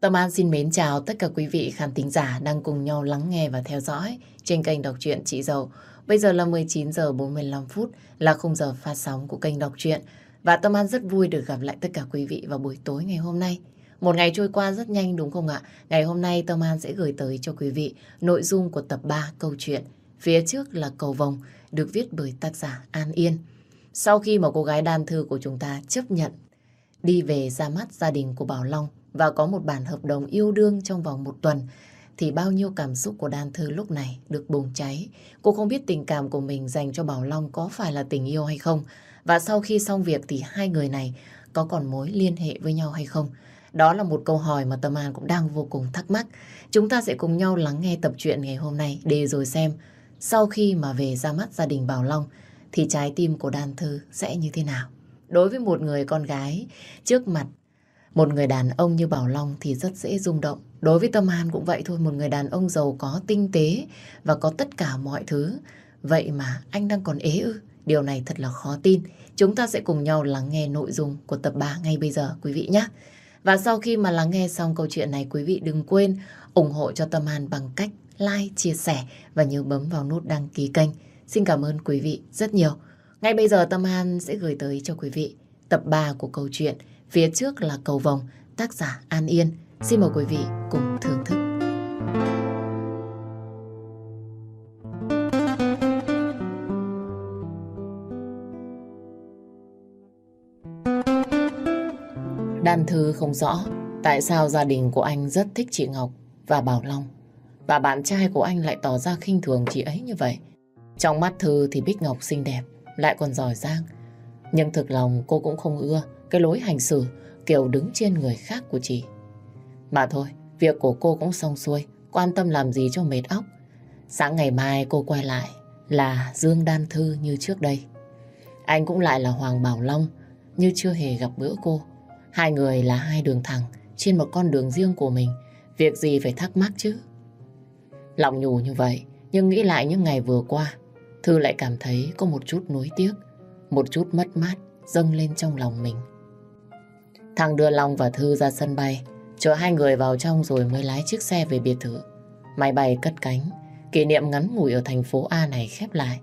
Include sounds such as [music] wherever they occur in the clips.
Tâm An xin mến chào tất cả quý vị khán thính giả đang cùng nhau lắng nghe và theo dõi trên kênh đọc truyện Chị Dầu. Bây giờ là 19 giờ 45 phút, là khung giờ phát sóng của kênh đọc truyện và Tâm An rất vui được gặp lại tất cả quý vị vào buổi tối ngày hôm nay. Một ngày trôi qua rất nhanh đúng không ạ? Ngày hôm nay Tâm An sẽ gửi tới cho quý vị nội dung của tập 3 câu chuyện. Phía trước là cầu vồng, được viết bởi tác giả An Yên. Sau khi mà cô gái đan thư của chúng ta chấp nhận đi về ra mắt gia đình của Bảo Long và có một bản hợp đồng yêu đương trong vòng một tuần, thì bao nhiêu cảm xúc của Đan Thư lúc này được bùng cháy. Cô không biết tình cảm của mình dành cho Bảo Long có phải là tình yêu hay không. Và sau khi xong việc thì hai người này có còn mối liên hệ với nhau hay không? Đó là một câu hỏi mà Tâm An cũng đang vô cùng thắc mắc. Chúng ta sẽ cùng nhau lắng nghe tập truyện ngày hôm nay để rồi xem sau khi mà về ra mắt gia đình Bảo Long thì trái tim của Đan Thư sẽ như thế nào. Đối với một người con gái, trước mặt một người đàn ông như Bảo Long thì rất dễ rung động. Đối với Tâm An cũng vậy thôi, một người đàn ông giàu có tinh tế và có tất cả mọi thứ. Vậy mà anh đang còn ế ư? Điều này thật là khó tin. Chúng ta sẽ cùng nhau lắng nghe nội dung của tập 3 ngay bây giờ quý vị nhé. Và sau khi mà lắng nghe xong câu chuyện này quý vị đừng quên ủng hộ cho Tâm An bằng cách like, chia sẻ và nhớ bấm vào nút đăng ký kênh. Xin cảm ơn quý vị rất nhiều. Ngay bây giờ Tâm An sẽ gửi tới cho quý vị tập 3 của câu chuyện Phía trước là cầu vồng, tác giả An Yên. Xin mời quý vị cùng thưởng thức. Đan Thư không rõ tại sao gia đình của anh rất thích chị Ngọc và Bảo Long. Và bạn trai của anh lại tỏ ra khinh thường chị ấy như vậy. Trong mắt Thư thì Bích Ngọc xinh đẹp, lại còn giỏi giang. Nhưng thực lòng cô cũng không ưa cái lối hành xử kiểu đứng trên người khác của chị. Mà thôi, việc của cô cũng xong xuôi, quan tâm làm gì cho mệt óc. Sáng ngày mai cô quay lại là Dương Đan Thư như trước đây. Anh cũng lại là Hoàng Bảo Long như chưa hề gặp bữa cô. Hai người là hai đường thẳng trên một con đường riêng của mình. Việc gì phải thắc mắc chứ? Lòng nhủ như vậy, nhưng nghĩ lại những ngày vừa qua, Thư lại cảm thấy có một chút nuối tiếc, một chút mất mát dâng lên trong lòng mình. Thằng đưa Long và Thư ra sân bay, chờ hai người vào trong rồi mới lái chiếc xe về biệt thự. Máy bay cất cánh, kỷ niệm ngắn ngủi ở thành phố A này khép lại.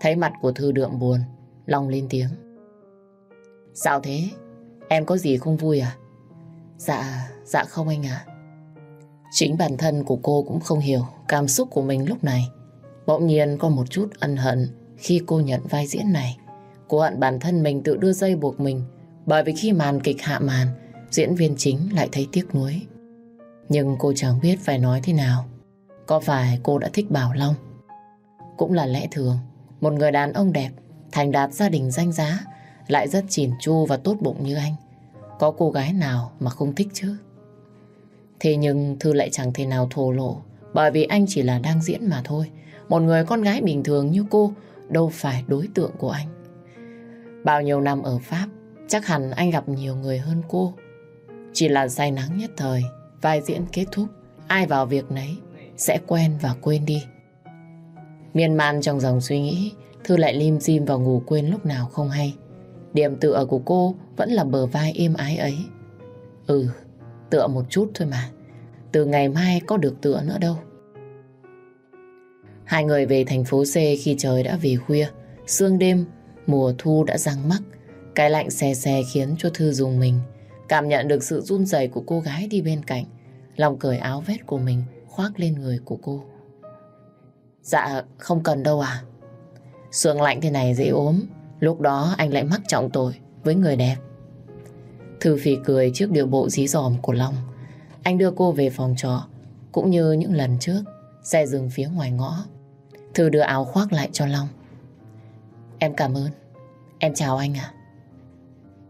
Thấy mặt của Thư đượm buồn, Long lên tiếng. Sao thế? Em có gì không vui à? Dạ, dạ không anh ạ. Chính bản thân của cô cũng không hiểu cảm xúc của mình lúc này. Bỗng nhiên có một chút ân hận khi cô nhận vai diễn này. Cô hận bản thân mình tự đưa dây buộc mình bởi vì khi màn kịch hạ màn, diễn viên chính lại thấy tiếc nuối. Nhưng cô chẳng biết phải nói thế nào. Có phải cô đã thích Bảo Long? Cũng là lẽ thường, một người đàn ông đẹp, thành đạt gia đình danh giá, lại rất chỉn chu và tốt bụng như anh. Có cô gái nào mà không thích chứ? Thế nhưng Thư lại chẳng thể nào thổ lộ, bởi vì anh chỉ là đang diễn mà thôi. Một người con gái bình thường như cô đâu phải đối tượng của anh. Bao nhiêu năm ở Pháp, Chắc hẳn anh gặp nhiều người hơn cô. Chỉ là say nắng nhất thời, vai diễn kết thúc, ai vào việc nấy sẽ quen và quên đi. Miên man trong dòng suy nghĩ, Thư lại lim dim vào ngủ quên lúc nào không hay. Điểm tựa của cô vẫn là bờ vai êm ái ấy. Ừ, tựa một chút thôi mà. Từ ngày mai có được tựa nữa đâu. Hai người về thành phố C khi trời đã về khuya. Sương đêm, mùa thu đã răng mắc. Cái lạnh xe xe khiến cho Thư dùng mình. Cảm nhận được sự run rẩy của cô gái đi bên cạnh. Lòng cởi áo vest của mình khoác lên người của cô. Dạ, không cần đâu à. Sương lạnh thế này dễ ốm. Lúc đó anh lại mắc trọng tội với người đẹp. Thư phì cười trước điều bộ dí dòm của Long. Anh đưa cô về phòng trọ. Cũng như những lần trước, xe dừng phía ngoài ngõ. Thư đưa áo khoác lại cho Long. Em cảm ơn. Em chào anh ạ.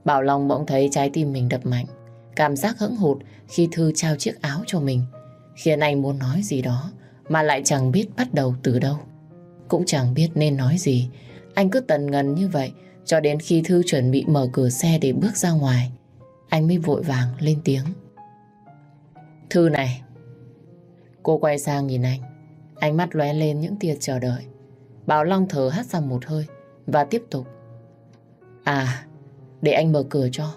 Bảo Long bỗng thấy trái tim mình đập mạnh. Cảm giác hững hụt khi Thư trao chiếc áo cho mình. Khiến anh muốn nói gì đó mà lại chẳng biết bắt đầu từ đâu. Cũng chẳng biết nên nói gì. Anh cứ tần ngần như vậy cho đến khi Thư chuẩn bị mở cửa xe để bước ra ngoài. Anh mới vội vàng lên tiếng. Thư này. Cô quay sang nhìn anh. Ánh mắt lóe lên những tia chờ đợi. Bảo Long thở hắt ra một hơi và tiếp tục. À, để anh mở cửa cho.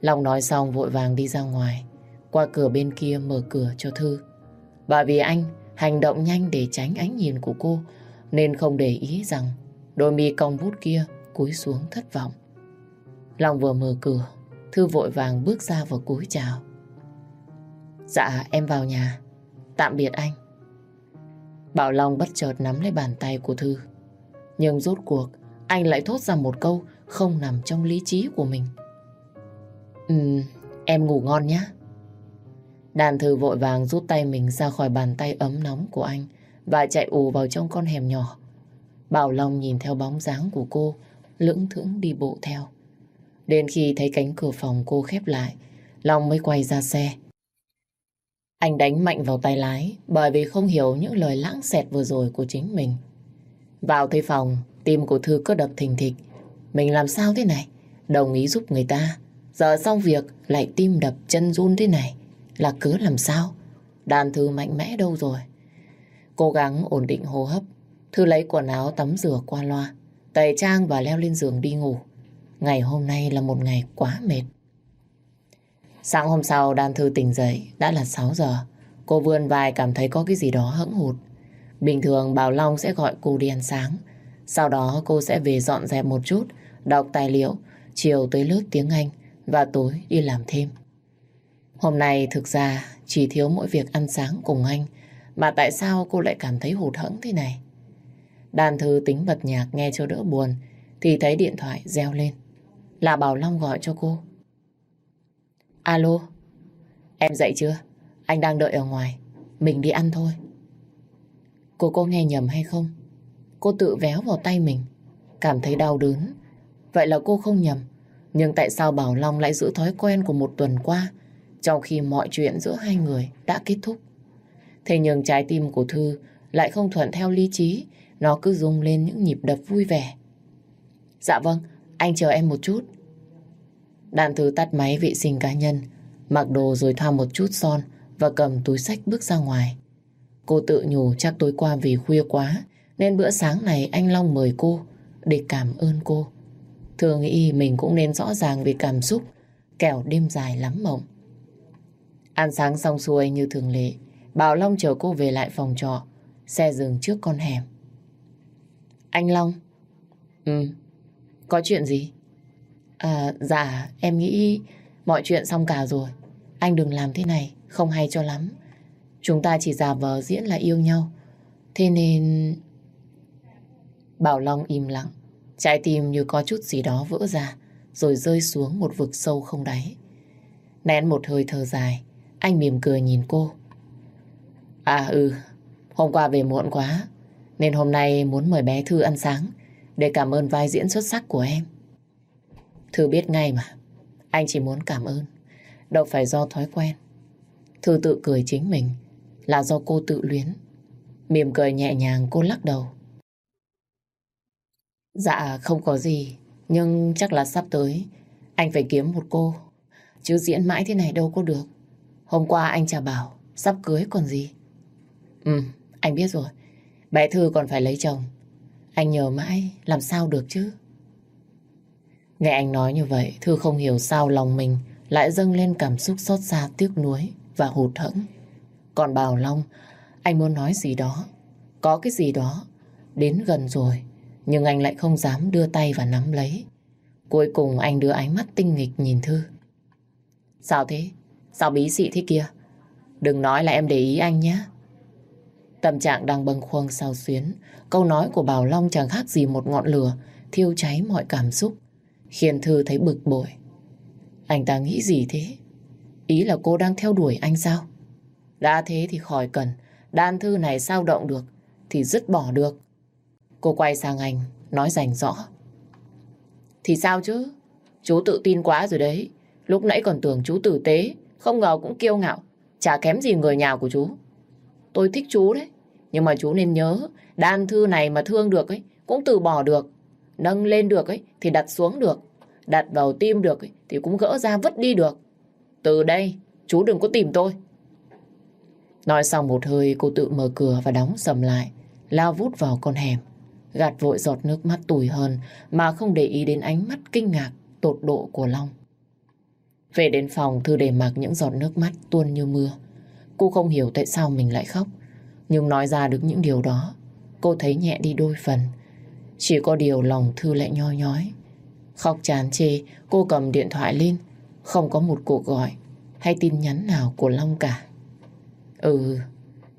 Long nói xong vội vàng đi ra ngoài. qua cửa bên kia mở cửa cho Thư. Và vì anh hành động nhanh để tránh ánh nhìn của cô nên không để ý rằng đôi mi cong bút kia cúi xuống thất vọng. Long vừa mở cửa, Thư vội vàng bước ra và cúi chào. Dạ, em vào nhà. Tạm biệt anh. Bảo Long bất chợt nắm lấy bàn tay của Thư. Nhưng rốt cuộc, anh lại thốt ra một câu không nằm trong lý trí của mình. Ừm, em ngủ ngon nhé. Đàn Thư vội vàng rút tay mình ra khỏi bàn tay ấm nóng của anh và chạy ù vào trong con hẻm nhỏ. Bảo Long nhìn theo bóng dáng của cô, lưỡng thững đi bộ theo. Đến khi thấy cánh cửa phòng cô khép lại, Long mới quay ra xe. Anh đánh mạnh vào tay lái bởi vì không hiểu những lời lãng xẹt vừa rồi của chính mình. Vào thấy phòng, tim của Thư cứ đập thình thịch. Mình làm sao thế này? Đồng ý giúp người ta. Giờ xong việc lại tim đập chân run thế này. Là cứ làm sao? Đàn Thư mạnh mẽ đâu rồi? Cố gắng ổn định hô hấp. Thư lấy quần áo tắm rửa qua loa. Tẩy trang và leo lên giường đi ngủ. Ngày hôm nay là một ngày quá mệt. Sáng hôm sau Đan Thư tỉnh dậy đã là 6 giờ. Cô vươn vai cảm thấy có cái gì đó hững hụt. Bình thường Bảo Long sẽ gọi cô đi ăn sáng. Sau đó cô sẽ về dọn dẹp một chút, đọc tài liệu, chiều tới lớp tiếng Anh và tối đi làm thêm. Hôm nay thực ra chỉ thiếu mỗi việc ăn sáng cùng anh mà tại sao cô lại cảm thấy hụt hẫng thế này? Đàn thư tính bật nhạc nghe cho đỡ buồn thì thấy điện thoại reo lên. Là Bảo Long gọi cho cô. Alo, em dậy chưa? Anh đang đợi ở ngoài. Mình đi ăn thôi. Cô có nghe nhầm hay không? Cô tự véo vào tay mình. Cảm thấy đau đớn. Vậy là cô không nhầm. Nhưng tại sao Bảo Long lại giữ thói quen của một tuần qua trong khi mọi chuyện giữa hai người đã kết thúc? Thế nhưng trái tim của Thư lại không thuận theo lý trí. Nó cứ rung lên những nhịp đập vui vẻ. Dạ vâng, anh chờ em một chút. Đàn Thư tắt máy vệ sinh cá nhân, mặc đồ rồi thoa một chút son và cầm túi sách bước ra ngoài. Cô tự nhủ chắc tối qua vì khuya quá nên bữa sáng này anh Long mời cô để cảm ơn cô. Thường nghĩ mình cũng nên rõ ràng về cảm xúc. Kẻo đêm dài lắm mộng. Ăn sáng xong xuôi như thường lệ, Bảo Long chờ cô về lại phòng trọ, Xe dừng trước con hẻm. Anh Long? Ừ. Có chuyện gì? À dạ em nghĩ Mọi chuyện xong cả rồi. Anh đừng làm thế này, Không hay cho lắm. Chúng ta chỉ giả vờ diễn là yêu nhau. Thế nên Bảo Long im lặng. Trái tim như có chút gì đó vỡ ra, Rồi rơi xuống một vực sâu không đáy. Nén một hơi thở dài, Anh mỉm cười nhìn cô. À ừ Hôm qua về muộn quá, Nên hôm nay muốn mời bé Thư ăn sáng, Để cảm ơn vai diễn xuất sắc của em. Thư biết ngay mà, Anh chỉ muốn cảm ơn, Đâu phải do thói quen. Thư tự cười chính mình, Là do cô tự luyến. Mỉm cười nhẹ nhàng cô lắc đầu. Dạ không có gì. Nhưng chắc là sắp tới, Anh phải kiếm một cô. Chứ diễn mãi thế này đâu có được. Hôm qua anh chả bảo, Sắp cưới còn gì. Ừ anh biết rồi. Bé Thư còn phải lấy chồng. Anh nhờ mãi, làm sao được chứ? Nghe anh nói như vậy, Thư không hiểu sao lòng mình Lại dâng lên cảm xúc xót xa, tiếc nuối Và hụt hẫng. Còn Bảo Long, Anh muốn nói gì đó, Có cái gì đó Đến gần rồi. Nhưng anh lại không dám đưa tay và nắm lấy Cuối cùng anh đưa ánh mắt tinh nghịch nhìn Thư Sao thế? Sao bí xị thế kia? Đừng nói là em để ý anh nhé Tâm trạng đang bâng khuâng sao xuyến, Câu nói của Bảo Long chẳng khác gì một ngọn lửa, Thiêu cháy mọi cảm xúc, Khiến Thư thấy bực bội Anh ta nghĩ gì thế? Ý là cô đang theo đuổi anh sao? Đã thế thì khỏi cần Đan thư này sao động được, Thì dứt bỏ được Cô quay sang anh Nói rành rõ. Thì sao chứ? Chú tự tin quá rồi đấy. Lúc nãy còn tưởng chú tử tế Không ngờ cũng kiêu ngạo. Chả kém gì người nhà của chú. Tôi thích chú đấy Nhưng mà chú nên nhớ Đan thư này mà thương được ấy Cũng từ bỏ được. Nâng lên được ấy thì đặt xuống được. Đặt vào tim được ấy, thì cũng gỡ ra vứt đi được. Từ đây chú đừng có tìm tôi. Nói xong một hơi cô tự mở cửa và đóng sầm lại Lao vút vào con hẻm. Gạt vội giọt nước mắt tủi hơn Mà không để ý đến ánh mắt kinh ngạc Tột độ của Long Về đến phòng Thư để mặc những giọt nước mắt tuôn như mưa. Cô không hiểu tại sao mình lại khóc. Nhưng nói ra được những điều đó, cô thấy nhẹ đi đôi phần. Chỉ có điều lòng Thư lại nhoi nhói. Khóc chán chê, cô cầm điện thoại lên. Không có một cuộc gọi hay tin nhắn nào của Long cả. Ừ,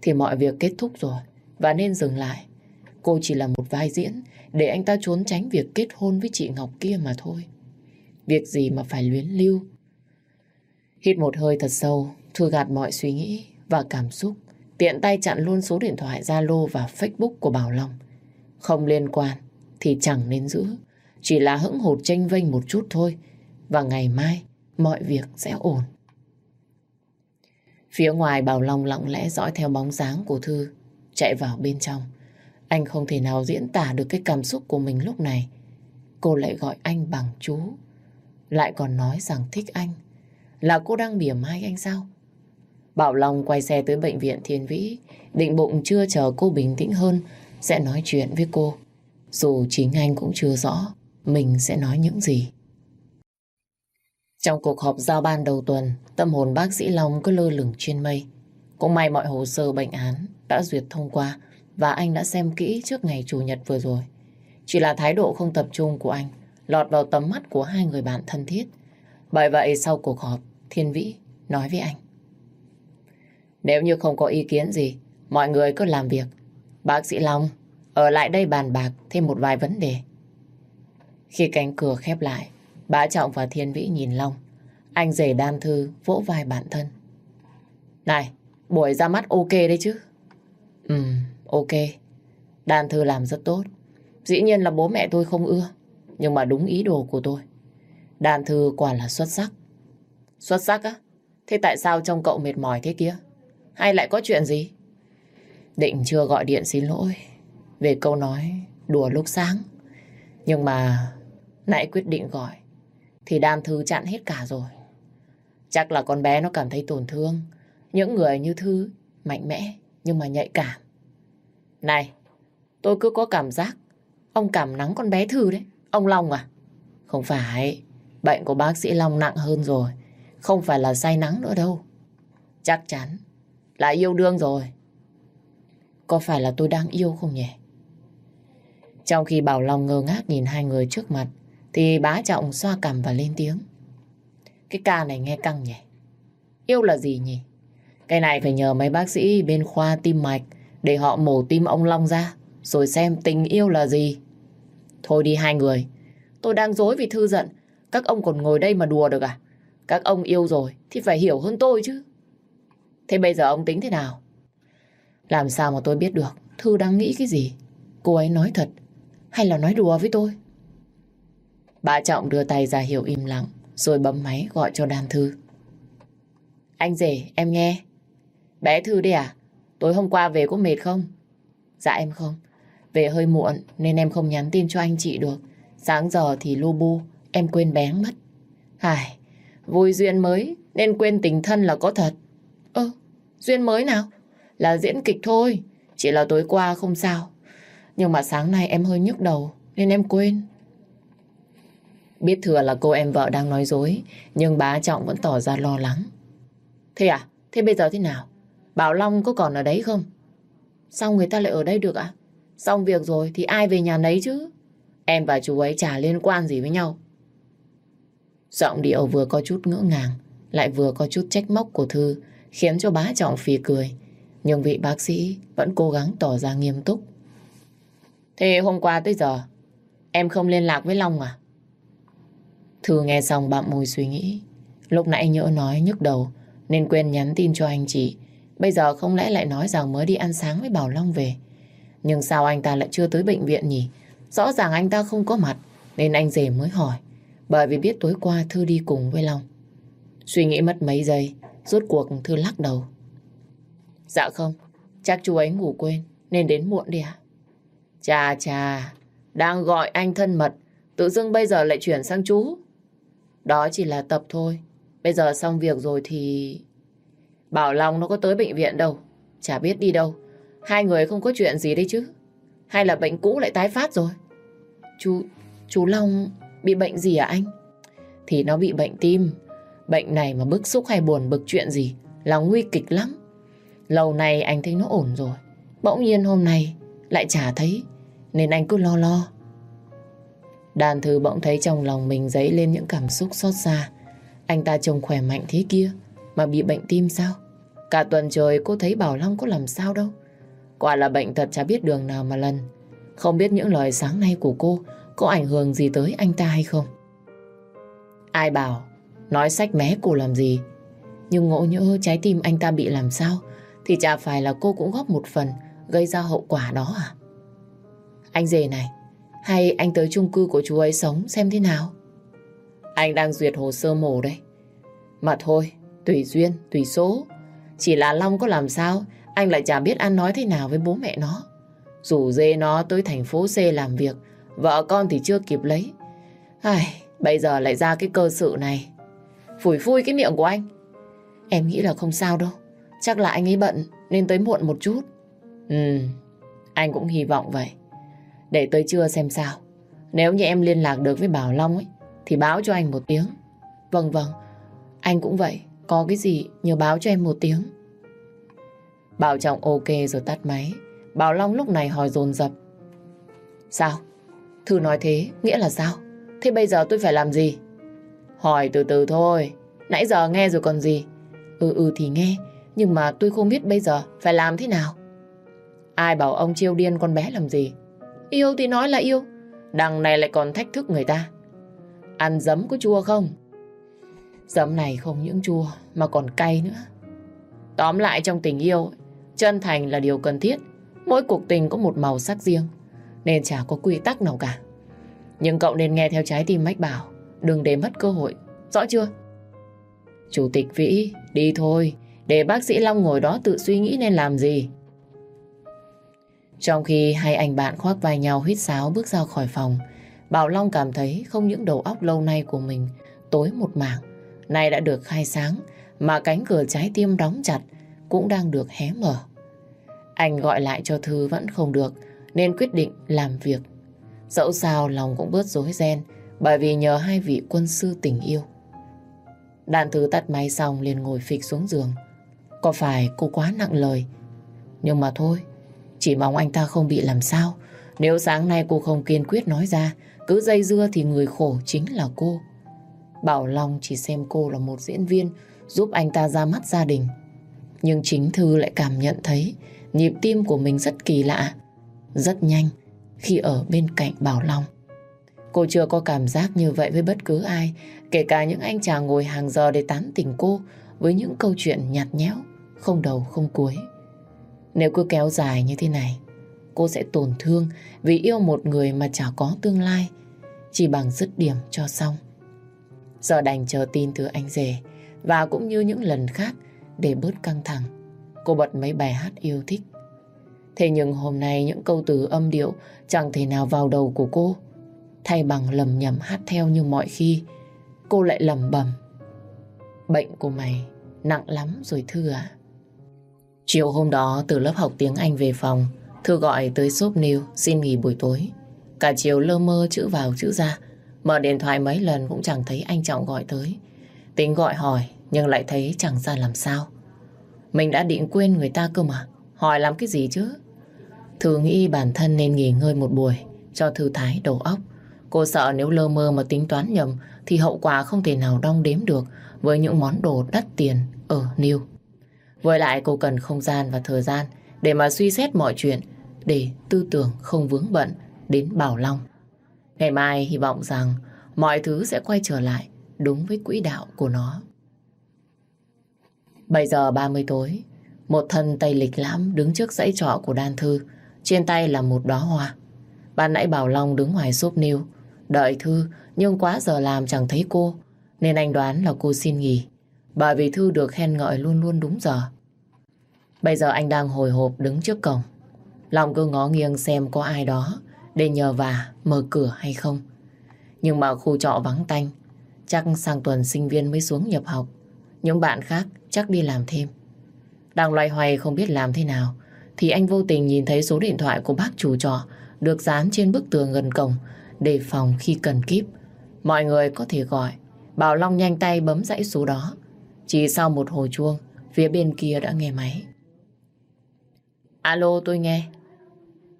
thì mọi việc kết thúc rồi và nên dừng lại. Cô chỉ là một vai diễn để anh ta trốn tránh việc kết hôn với chị Ngọc kia mà thôi. Việc gì mà phải luyến lưu. Hít một hơi thật sâu, Thư gạt mọi suy nghĩ và cảm xúc. Tiện tay chặn luôn số điện thoại Zalo và Facebook của Bảo Long. Không liên quan thì chẳng nên giữ. Chỉ là hững hột tranh vênh một chút thôi. Và ngày mai mọi việc sẽ ổn. Phía ngoài Bảo Long lặng lẽ dõi theo bóng dáng của Thư, chạy vào bên trong. Anh không thể nào diễn tả được cái cảm xúc của mình lúc này. Cô lại gọi anh bằng chú. Lại còn nói rằng thích anh. Là cô đang mỉa mai anh sao? Bảo Long quay xe tới bệnh viện Thiên Vĩ, định bụng chưa chờ cô bình tĩnh hơn, sẽ nói chuyện với cô. Dù chính anh cũng chưa rõ mình sẽ nói những gì. Trong cuộc họp giao ban đầu tuần, tâm hồn bác sĩ Long cứ lơ lửng trên mây. Cũng may mọi hồ sơ bệnh án đã duyệt thông qua và anh đã xem kỹ trước ngày Chủ nhật vừa rồi. Chỉ là thái độ không tập trung của anh lọt vào tầm mắt của hai người bạn thân thiết. Bởi vậy sau cuộc họp, Thiên Vĩ nói với anh. Nếu như không có ý kiến gì, mọi người cứ làm việc. Bác sĩ Long, ở lại đây bàn bạc thêm một vài vấn đề. Khi cánh cửa khép lại, Bá Trọng và Thiên Vĩ nhìn Long. Anh rể đan thư vỗ vai bản thân. Này, buổi ra mắt ok đấy chứ? Ừ, ok. Đan thư làm rất tốt. Dĩ nhiên là bố mẹ tôi không ưa, nhưng mà đúng ý đồ của tôi. Đan thư quả là xuất sắc. Xuất sắc á? Thế tại sao trông cậu mệt mỏi thế kia? Hay lại có chuyện gì? Định chưa gọi điện xin lỗi về câu nói đùa lúc sáng. Nhưng mà nãy quyết định gọi thì Đan thư chặn hết cả rồi. Chắc là con bé nó cảm thấy tổn thương. Những người như Thư mạnh mẽ nhưng mà nhạy cảm. Này, tôi cứ có cảm giác ông cảm nắng con bé Thư đấy. Ông Long à? Không phải, bệnh của bác sĩ Long nặng hơn rồi. Không phải là say nắng nữa đâu. Chắc chắn là yêu đương rồi. Có phải là tôi đang yêu không nhỉ? Trong khi Bảo Long ngơ ngác nhìn hai người trước mặt, thì bá trọng xoa cằm và lên tiếng. Cái ca này nghe căng nhỉ? Yêu là gì nhỉ? Cái này phải nhờ mấy bác sĩ bên khoa tim mạch để họ mổ tim ông Long ra, rồi xem tình yêu là gì. Thôi đi hai người, tôi đang dối vì thư giận, các ông còn ngồi đây mà đùa được à? Các ông yêu rồi thì phải hiểu hơn tôi chứ. Thế bây giờ ông tính thế nào? Làm sao mà tôi biết được Thư đang nghĩ cái gì? Cô ấy nói thật hay là nói đùa với tôi? Bà Trọng đưa tay ra hiệu im lặng rồi bấm máy gọi cho Đan Thư. Anh rể, em nghe. Bé Thư đây à? Tối hôm qua về có mệt không? Dạ em không. Về hơi muộn nên em không nhắn tin cho anh chị được. Sáng giờ thì lu bu, em quên bén mất. Hài, vui duyên mới nên quên tình thân là có thật. Ơ, duyên mới nào? Là diễn kịch thôi, chỉ là tối qua không sao. Nhưng mà sáng nay em hơi nhức đầu nên em quên. Biết thừa là cô em vợ đang nói dối, nhưng bá Trọng vẫn tỏ ra lo lắng. Thế à? Thế bây giờ thế nào? Bảo Long có còn ở đấy không? Sao người ta lại ở đây được ạ? Xong việc rồi thì ai về nhà nấy chứ? Em và chú ấy chả liên quan gì với nhau. Giọng điệu vừa có chút ngỡ ngàng, lại vừa có chút trách móc của Thư, khiến cho bá Trọng phì cười. Nhưng vị bác sĩ vẫn cố gắng tỏ ra nghiêm túc. Thế hôm qua tới giờ, em không liên lạc với Long à? Thư nghe xong bạm môi suy nghĩ. Lúc nãy nhỡ nói nhức đầu nên quên nhắn tin cho anh chị. Bây giờ không lẽ lại nói rằng mới đi ăn sáng với Bảo Long về. Nhưng sao anh ta lại chưa tới bệnh viện nhỉ? Rõ ràng anh ta không có mặt nên anh rể mới hỏi. Bởi vì biết tối qua Thư đi cùng với Long. Suy nghĩ mất mấy giây, rốt cuộc Thư lắc đầu. Dạ không, chắc chú ấy ngủ quên nên đến muộn đi ạ. À? Chà chà, đang gọi anh thân mật, tự dưng bây giờ lại chuyển sang chú. Đó chỉ là tập thôi. Bây giờ xong việc rồi thì... Bảo Long nó có tới bệnh viện đâu. Chả biết đi đâu. Hai người không có chuyện gì đấy chứ. Hay là bệnh cũ lại tái phát rồi. Chú... chú Long bị bệnh gì à anh? Thì nó bị bệnh tim. Bệnh này mà bức xúc hay buồn bực chuyện gì là nguy kịch lắm. Lâu nay anh thấy nó ổn rồi. Bỗng nhiên hôm nay lại chả thấy, nên anh cứ lo lo. Đàn thư bỗng thấy trong lòng mình dấy lên những cảm xúc xót xa. Anh ta trông khỏe mạnh thế kia, mà bị bệnh tim sao? Cả tuần trời cô thấy Bảo Long có làm sao đâu. Quả là bệnh thật chả biết đường nào mà lần. Không biết những lời sáng nay của cô có ảnh hưởng gì tới anh ta hay không. Ai bảo nói sách mé cô làm gì. Nhưng ngộ nhỡ trái tim anh ta bị làm sao thì chả phải là cô cũng góp một phần gây ra hậu quả đó à? Anh dề này, hay anh tới chung cư của chú ấy sống xem thế nào? Anh đang duyệt hồ sơ mổ đây. Mà thôi, tùy duyên, tùy số. Chỉ là Long có làm sao, anh lại chả biết ăn nói thế nào với bố mẹ nó. Rủ dê nó tới thành phố C làm việc, vợ con thì chưa kịp lấy. Ai, bây giờ lại ra cái cơ sự này. Phủi phui cái miệng của anh. Em nghĩ là không sao đâu. Chắc là anh ấy bận nên tới muộn một chút. Ừ, anh cũng hy vọng vậy. Để tới trưa xem sao. Nếu như em liên lạc được với Bảo Long ấy, thì báo cho anh một tiếng. Vâng vâng, anh cũng vậy. Có cái gì nhờ báo cho em một tiếng. Bảo Trọng ok rồi tắt máy. Bảo Long lúc này hỏi dồn dập. Sao? Thư nói thế, nghĩa là sao? Thế bây giờ tôi phải làm gì? Hỏi từ từ thôi. Nãy giờ nghe rồi còn gì? Ừ ừ thì nghe. Nhưng mà tôi không biết bây giờ phải làm thế nào. Ai bảo ông chiêu điên con bé làm gì? Yêu thì nói là yêu. Đằng này lại còn thách thức người ta. Ăn giấm có chua không? Giấm này không những chua mà còn cay nữa. Tóm lại trong tình yêu, chân thành là điều cần thiết. Mỗi cuộc tình có một màu sắc riêng, nên chả có quy tắc nào cả. Nhưng cậu nên nghe theo trái tim mách bảo, đừng để mất cơ hội. Rõ chưa? Chủ tịch Vĩ, đi thôi, để bác sĩ Long ngồi đó tự suy nghĩ nên làm gì. Trong khi hai anh bạn khoác vai nhau huyết sáo bước ra khỏi phòng, Bảo Long cảm thấy không những đầu óc lâu nay của mình tối một mảng, nay đã được khai sáng, mà cánh cửa trái tim đóng chặt cũng đang được hé mở. Anh gọi lại cho Thư vẫn không được, nên quyết định làm việc. Dẫu sao lòng cũng bớt rối ren, bởi vì nhờ hai vị quân sư tình yêu. Đàn Thư tắt máy xong liền ngồi phịch xuống giường. Có phải cô quá nặng lời? Nhưng mà thôi, chỉ mong anh ta không bị làm sao. Nếu sáng nay cô không kiên quyết nói ra, cứ dây dưa thì người khổ chính là cô. Bảo Long chỉ xem cô là một diễn viên giúp anh ta ra mắt gia đình. Nhưng chính Thư lại cảm nhận thấy nhịp tim của mình rất kỳ lạ, rất nhanh khi ở bên cạnh Bảo Long. Cô chưa có cảm giác như vậy với bất cứ ai, kể cả những anh chàng ngồi hàng giờ để tán tỉnh cô với những câu chuyện nhạt nhẽo, không đầu không cuối. Nếu cứ kéo dài như thế này, cô sẽ tổn thương vì yêu một người mà chả có tương lai, chỉ bằng dứt điểm cho xong. Giờ đành chờ tin từ anh rể và cũng như những lần khác để bớt căng thẳng. Cô bật mấy bài hát yêu thích. Thế nhưng hôm nay những câu từ âm điệu chẳng thể nào vào đầu của cô. Thay bằng lầm nhầm hát theo như mọi khi, cô lại lầm bầm. Bệnh của mày nặng lắm rồi Thư à? Chiều hôm đó từ lớp học tiếng Anh về phòng, Thư gọi tới shop New xin nghỉ buổi tối. Cả chiều lơ mơ chữ vào chữ ra, mở điện thoại mấy lần cũng chẳng thấy anh Trọng gọi tới. Tính gọi hỏi nhưng lại thấy chẳng ra làm sao. Mình đã định quên người ta cơ mà, hỏi làm cái gì chứ? Thư nghĩ bản thân nên nghỉ ngơi một buổi, cho thư thái đầu óc. Cô sợ nếu lơ mơ mà tính toán nhầm thì hậu quả không thể nào đong đếm được với những món đồ đắt tiền ở New. Với lại cô cần không gian và thời gian để mà suy xét mọi chuyện, để tư tưởng không vướng bận đến Bảo Long. Ngày mai hy vọng rằng mọi thứ sẽ quay trở lại đúng với quỹ đạo của nó bây giờ 30 tối, một thân tây lịch lãm đứng trước dãy trọ của Đan Thư, trên tay là một đóa hoa. Ban nãy Bảo Long đứng ngoài xốp niêu, đợi Thư nhưng quá giờ làm chẳng thấy cô, nên anh đoán là cô xin nghỉ. Bởi vì Thư được khen ngợi luôn luôn đúng giờ. Bây giờ anh đang hồi hộp đứng trước cổng. Lòng cứ ngó nghiêng xem có ai đó để nhờ và mở cửa hay không. Nhưng mà khu trọ vắng tanh, chắc sang tuần sinh viên mới xuống nhập học. Những bạn khác chắc đi làm thêm. Đang loay hoay không biết làm thế nào, thì anh vô tình nhìn thấy số điện thoại của bác chủ trọ được dán trên bức tường gần cổng đề phòng khi cần kíp. Mọi người có thể gọi Bảo Long nhanh tay bấm dãy số đó. Chỉ sau một hồi chuông, phía bên kia đã nghe máy. Alo, tôi nghe.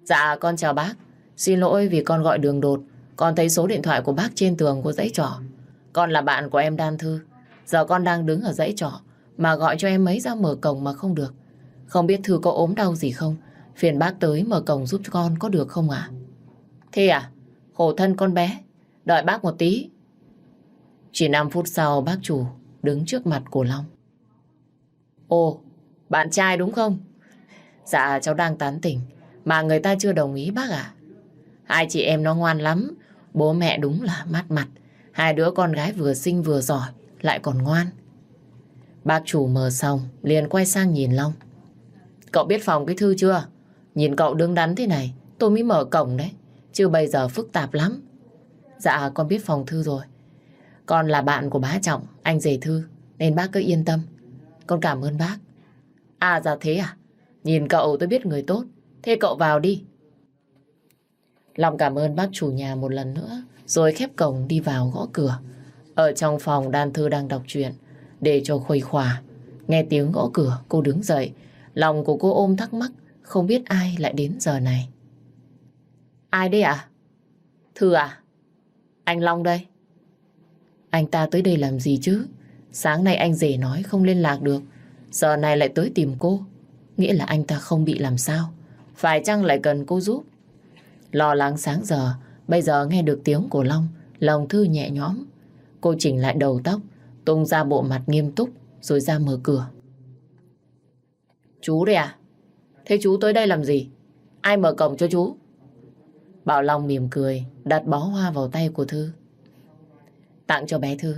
Dạ, con chào bác. Xin lỗi vì con gọi đường đột. Con thấy số điện thoại của bác trên tường của dãy trọ. Con là bạn của em Đan Thư. Giờ con đang đứng ở dãy trọ mà gọi cho em mấy ra mở cổng mà không được. Không biết Thư có ốm đau gì không? Phiền bác tới mở cổng giúp con có được không ạ? Thế à? Khổ thân con bé. Đợi bác một tí. Chỉ 5 phút sau bác chủ đứng trước mặt của Long. Ồ, bạn trai đúng không? Dạ, cháu đang tán tỉnh. Mà người ta chưa đồng ý bác à? Hai chị em nó ngoan lắm. Bố mẹ đúng là mát mặt. Hai đứa con gái vừa xinh vừa giỏi, lại còn ngoan. Bác chủ mờ xong, liền quay sang nhìn Long. Cậu biết phòng cái thư chưa? Nhìn cậu đứng đắn thế này, tôi mới mở cổng đấy. Chứ bây giờ phức tạp lắm. Dạ, con biết phòng thư rồi. Con là bạn của bá Trọng, anh rể thư, nên bác cứ yên tâm. Con cảm ơn bác. À, dạ thế à? Nhìn cậu tôi biết người tốt. Thế cậu vào đi. Long cảm ơn bác chủ nhà một lần nữa, rồi khép cổng đi vào gõ cửa. Ở trong phòng đan thư đang đọc truyện, để cho khuây khỏa. Nghe tiếng gõ cửa, cô đứng dậy. Lòng của cô ôm thắc mắc, không biết ai lại đến giờ này. Ai đây ạ? À? Thư à? Anh Long đây. Anh ta tới đây làm gì chứ? Sáng nay anh rể nói không liên lạc được. Giờ này lại tới tìm cô. Nghĩa là anh ta không bị làm sao. Phải chăng lại cần cô giúp? Lo lắng sáng giờ, bây giờ nghe được tiếng của Long, lòng Thư nhẹ nhõm. Cô chỉnh lại đầu tóc, tung ra bộ mặt nghiêm túc, rồi ra mở cửa. Chú đây à? Thế chú tới đây làm gì? Ai mở cổng cho chú? Bảo Long mỉm cười, đặt bó hoa vào tay của Thư. Tặng cho bé Thư.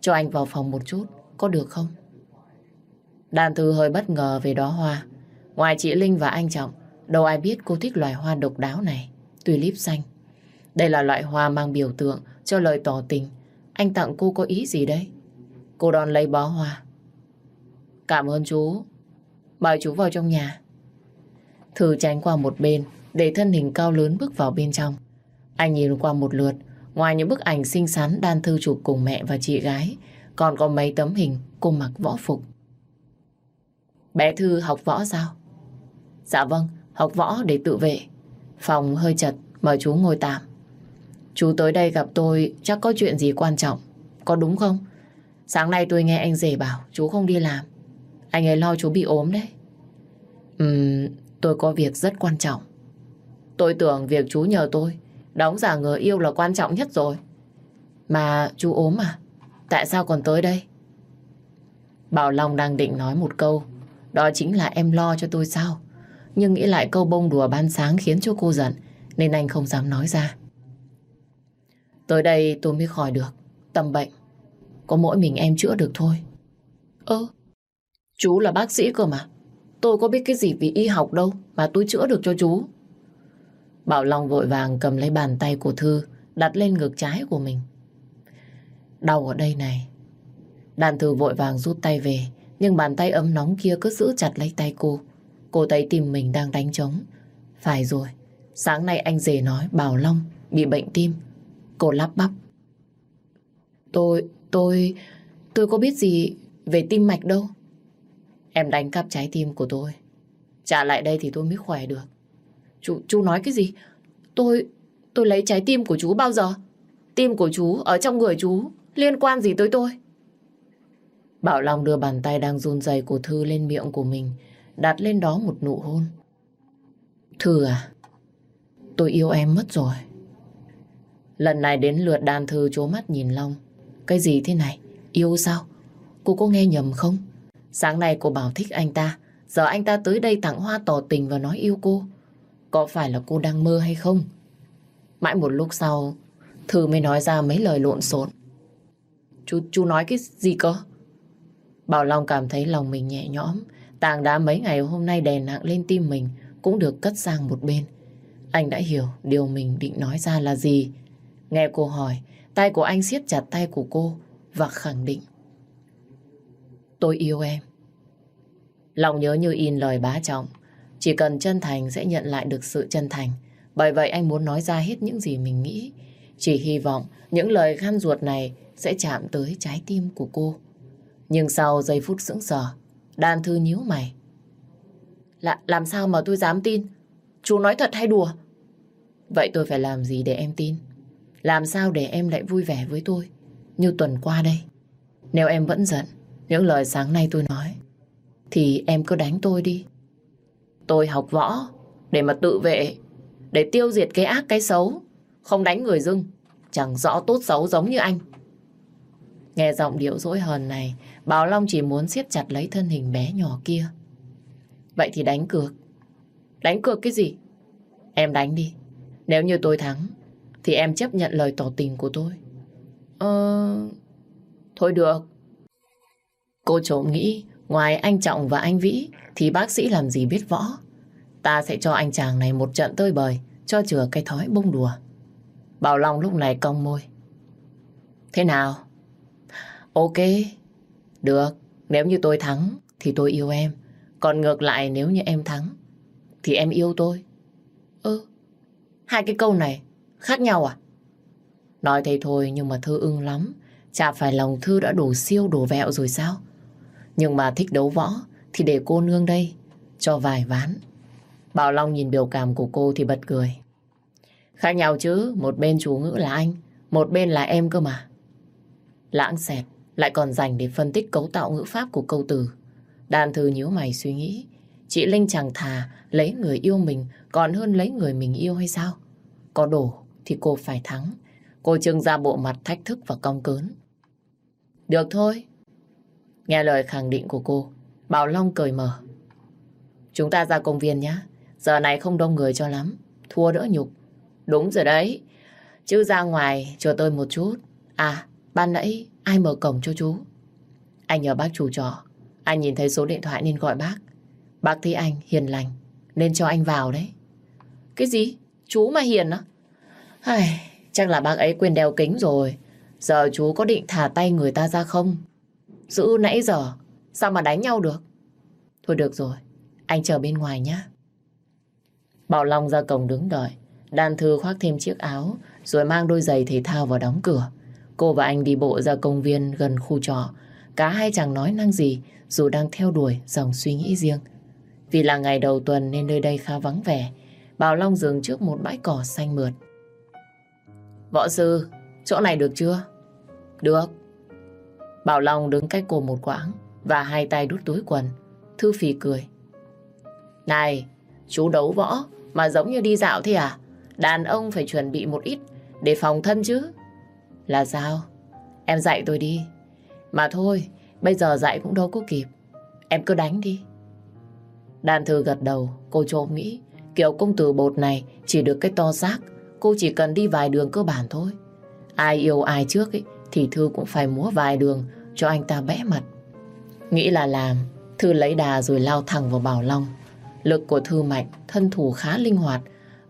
Cho anh vào phòng một chút, có được không? Đàn Thư hơi bất ngờ về đó hoa. Ngoài chị Linh và anh Trọng, đâu ai biết cô thích loài hoa độc đáo này, tulip xanh. Đây là loại hoa mang biểu tượng cho lời tỏ tình. Anh tặng cô có ý gì đấy? Cô đón lấy bó hoa. Cảm ơn chú. Mời chú vào trong nhà. Thư tránh qua một bên, để thân hình cao lớn bước vào bên trong. Anh nhìn qua một lượt, ngoài những bức ảnh xinh xắn đan thư chụp cùng mẹ và chị gái, còn có mấy tấm hình cô mặc võ phục. Bé Thư học võ sao? Dạ vâng, học võ để tự vệ. Phòng hơi chật, mời chú ngồi tạm. Chú tới đây gặp tôi chắc có chuyện gì quan trọng, có đúng không? Sáng nay tôi nghe anh rể bảo chú không đi làm. Anh ấy lo chú bị ốm đấy. Ừm, tôi có việc rất quan trọng. Tôi tưởng việc chú nhờ tôi đóng giả người yêu là quan trọng nhất rồi. Mà chú ốm à? Tại sao còn tới đây? Bảo Long đang định nói một câu. Đó chính là em lo cho tôi sao? Nhưng nghĩ lại câu bông đùa ban sáng khiến cho cô giận. Nên anh không dám nói ra. Tới đây tôi mới khỏi được. Tâm bệnh. Có mỗi mình em chữa được thôi. Ơ, chú là bác sĩ cơ mà. Tôi có biết cái gì về y học đâu mà tôi chữa được cho chú. Bảo Long vội vàng cầm lấy bàn tay của Thư đặt lên ngực trái của mình. Đau ở đây này. Đàn Thư vội vàng rút tay về nhưng bàn tay ấm nóng kia cứ giữ chặt lấy tay cô. Cô thấy tim mình đang đánh trống. Phải rồi, sáng nay anh rể nói Bảo Long bị bệnh tim. Cô lắp bắp. Tôi, tôi, tôi có biết gì về tim mạch đâu. Em đánh cắp trái tim của tôi. Trả lại đây thì tôi mới khỏe được. Chú, chú nói cái gì? Tôi, tôi lấy trái tim của chú bao giờ? Tim của chú ở trong người chú, liên quan gì tới tôi? Bảo Long đưa bàn tay đang run rẩy của Thư lên miệng của mình, đặt lên đó một nụ hôn. Thư à, tôi yêu em mất rồi. Lần này đến lượt đàn Thư chố mắt nhìn Long. Cái gì thế này? Yêu sao? Cô có nghe nhầm không? Sáng nay cô bảo thích anh ta, giờ anh ta tới đây tặng hoa tỏ tình và nói yêu cô. Có phải là cô đang mơ hay không? Mãi một lúc sau, Thư mới nói ra mấy lời lộn xộn. Chú, chú nói cái gì cơ? Bảo Long cảm thấy lòng mình nhẹ nhõm. Tàng đá mấy ngày hôm nay đè nặng lên tim mình cũng được cất sang một bên. Anh đã hiểu điều mình định nói ra là gì. Nghe cô hỏi, tay của anh siết chặt tay của cô và khẳng định. Tôi yêu em. Lòng nhớ như in lời bá trọng. Chỉ cần chân thành sẽ nhận lại được sự chân thành. Bởi vậy anh muốn nói ra hết những gì mình nghĩ. Chỉ hy vọng những lời khăn ruột này sẽ chạm tới trái tim của cô. Nhưng sau giây phút sững sờ, đàn Thư nhíu mày. Là, làm sao mà tôi dám tin? Chú nói thật hay đùa? Vậy tôi phải làm gì để em tin? Làm sao để em lại vui vẻ với tôi? Như tuần qua đây. Nếu em vẫn giận, những lời sáng nay tôi nói, thì em cứ đánh tôi đi. Tôi học võ để mà tự vệ, để tiêu diệt cái ác cái xấu, không đánh người dưng, chẳng rõ tốt xấu giống như anh. Nghe giọng điệu dỗi hờn này, Bảo Long chỉ muốn siết chặt lấy thân hình bé nhỏ kia. Vậy thì đánh cược. Đánh cược cái gì? Em đánh đi. Nếu như tôi thắng, thì em chấp nhận lời tỏ tình của tôi. Ờ... Thôi được. Cô trộm nghĩ, ngoài anh Trọng và anh Vĩ, thì bác sĩ làm gì biết võ. Ta sẽ cho anh chàng này một trận tơi bời, cho chừa cái thói bông đùa. Bảo Long lúc này cong môi. Thế nào? Ok, được. Nếu như tôi thắng, thì tôi yêu em. Còn ngược lại nếu như em thắng, thì em yêu tôi. Ừ. hai cái câu này khác nhau à? Nói thế thôi nhưng mà Thư ưng lắm. Chả phải lòng Thư đã đổ siêu đổ vẹo rồi sao? Nhưng mà thích đấu võ thì để cô nương đây cho vài ván. Bảo Long nhìn biểu cảm của cô thì bật cười. Khác nhau chứ, một bên chú ngữ là anh, một bên là em cơ mà. Lãng xẹt, lại còn dành để phân tích cấu tạo ngữ pháp của câu từ. Đàn thư nhíu mày suy nghĩ, chị Linh chẳng thà lấy người yêu mình còn hơn lấy người mình yêu hay sao? Có đổ thì cô phải thắng. Cô trưng ra bộ mặt thách thức và cong cớn. Được thôi. Nghe lời khẳng định của cô, Bảo Long cười mở. Chúng ta ra công viên nhé. Giờ này không đông người cho lắm. Thua đỡ nhục. Đúng rồi đấy. Chứ ra ngoài chờ tôi một chút. À, ban nãy ai mở cổng cho chú? Anh nhờ bác chủ trọ. Anh nhìn thấy số điện thoại nên gọi bác. Bác thấy anh hiền lành nên cho anh vào đấy. Cái gì? Chú mà hiền á? Ai, chắc là bác ấy quên đeo kính rồi. Giờ chú có định thả tay người ta ra không? Giữ nãy giờ, sao mà đánh nhau được? Thôi được rồi, anh chờ bên ngoài nhé. Bảo Long ra cổng đứng đợi. đàn Thư khoác thêm chiếc áo rồi mang đôi giày thể thao vào đóng cửa. Cô và anh đi bộ ra công viên gần khu trọ. Cả hai chẳng nói năng gì dù đang theo đuổi dòng suy nghĩ riêng. Vì là ngày đầu tuần nên nơi đây khá vắng vẻ. Bảo Long dừng trước một bãi cỏ xanh mượt. Võ sư, chỗ này được chưa? Được. Bảo Long đứng cách cô một quãng và hai tay đút túi quần. Thư Phì cười. Này, chú đấu võ mà giống như đi dạo thế à? Đàn ông phải chuẩn bị một ít để phòng thân chứ. Là sao? Em dạy tôi đi. Mà thôi, bây giờ dạy cũng đâu có kịp. Em cứ đánh đi. Đàn thư gật đầu, cô trộm nghĩ kiểu công tử bột này chỉ được cái to xác. Cô chỉ cần đi vài đường cơ bản thôi. Ai yêu ai trước ấy, thì Thư cũng phải múa vài đường cho anh ta bẽ mặt. Nghĩ là làm, Thư lấy đà rồi lao thẳng vào Bảo Long. Lực của Thư mạnh, thân thủ khá linh hoạt.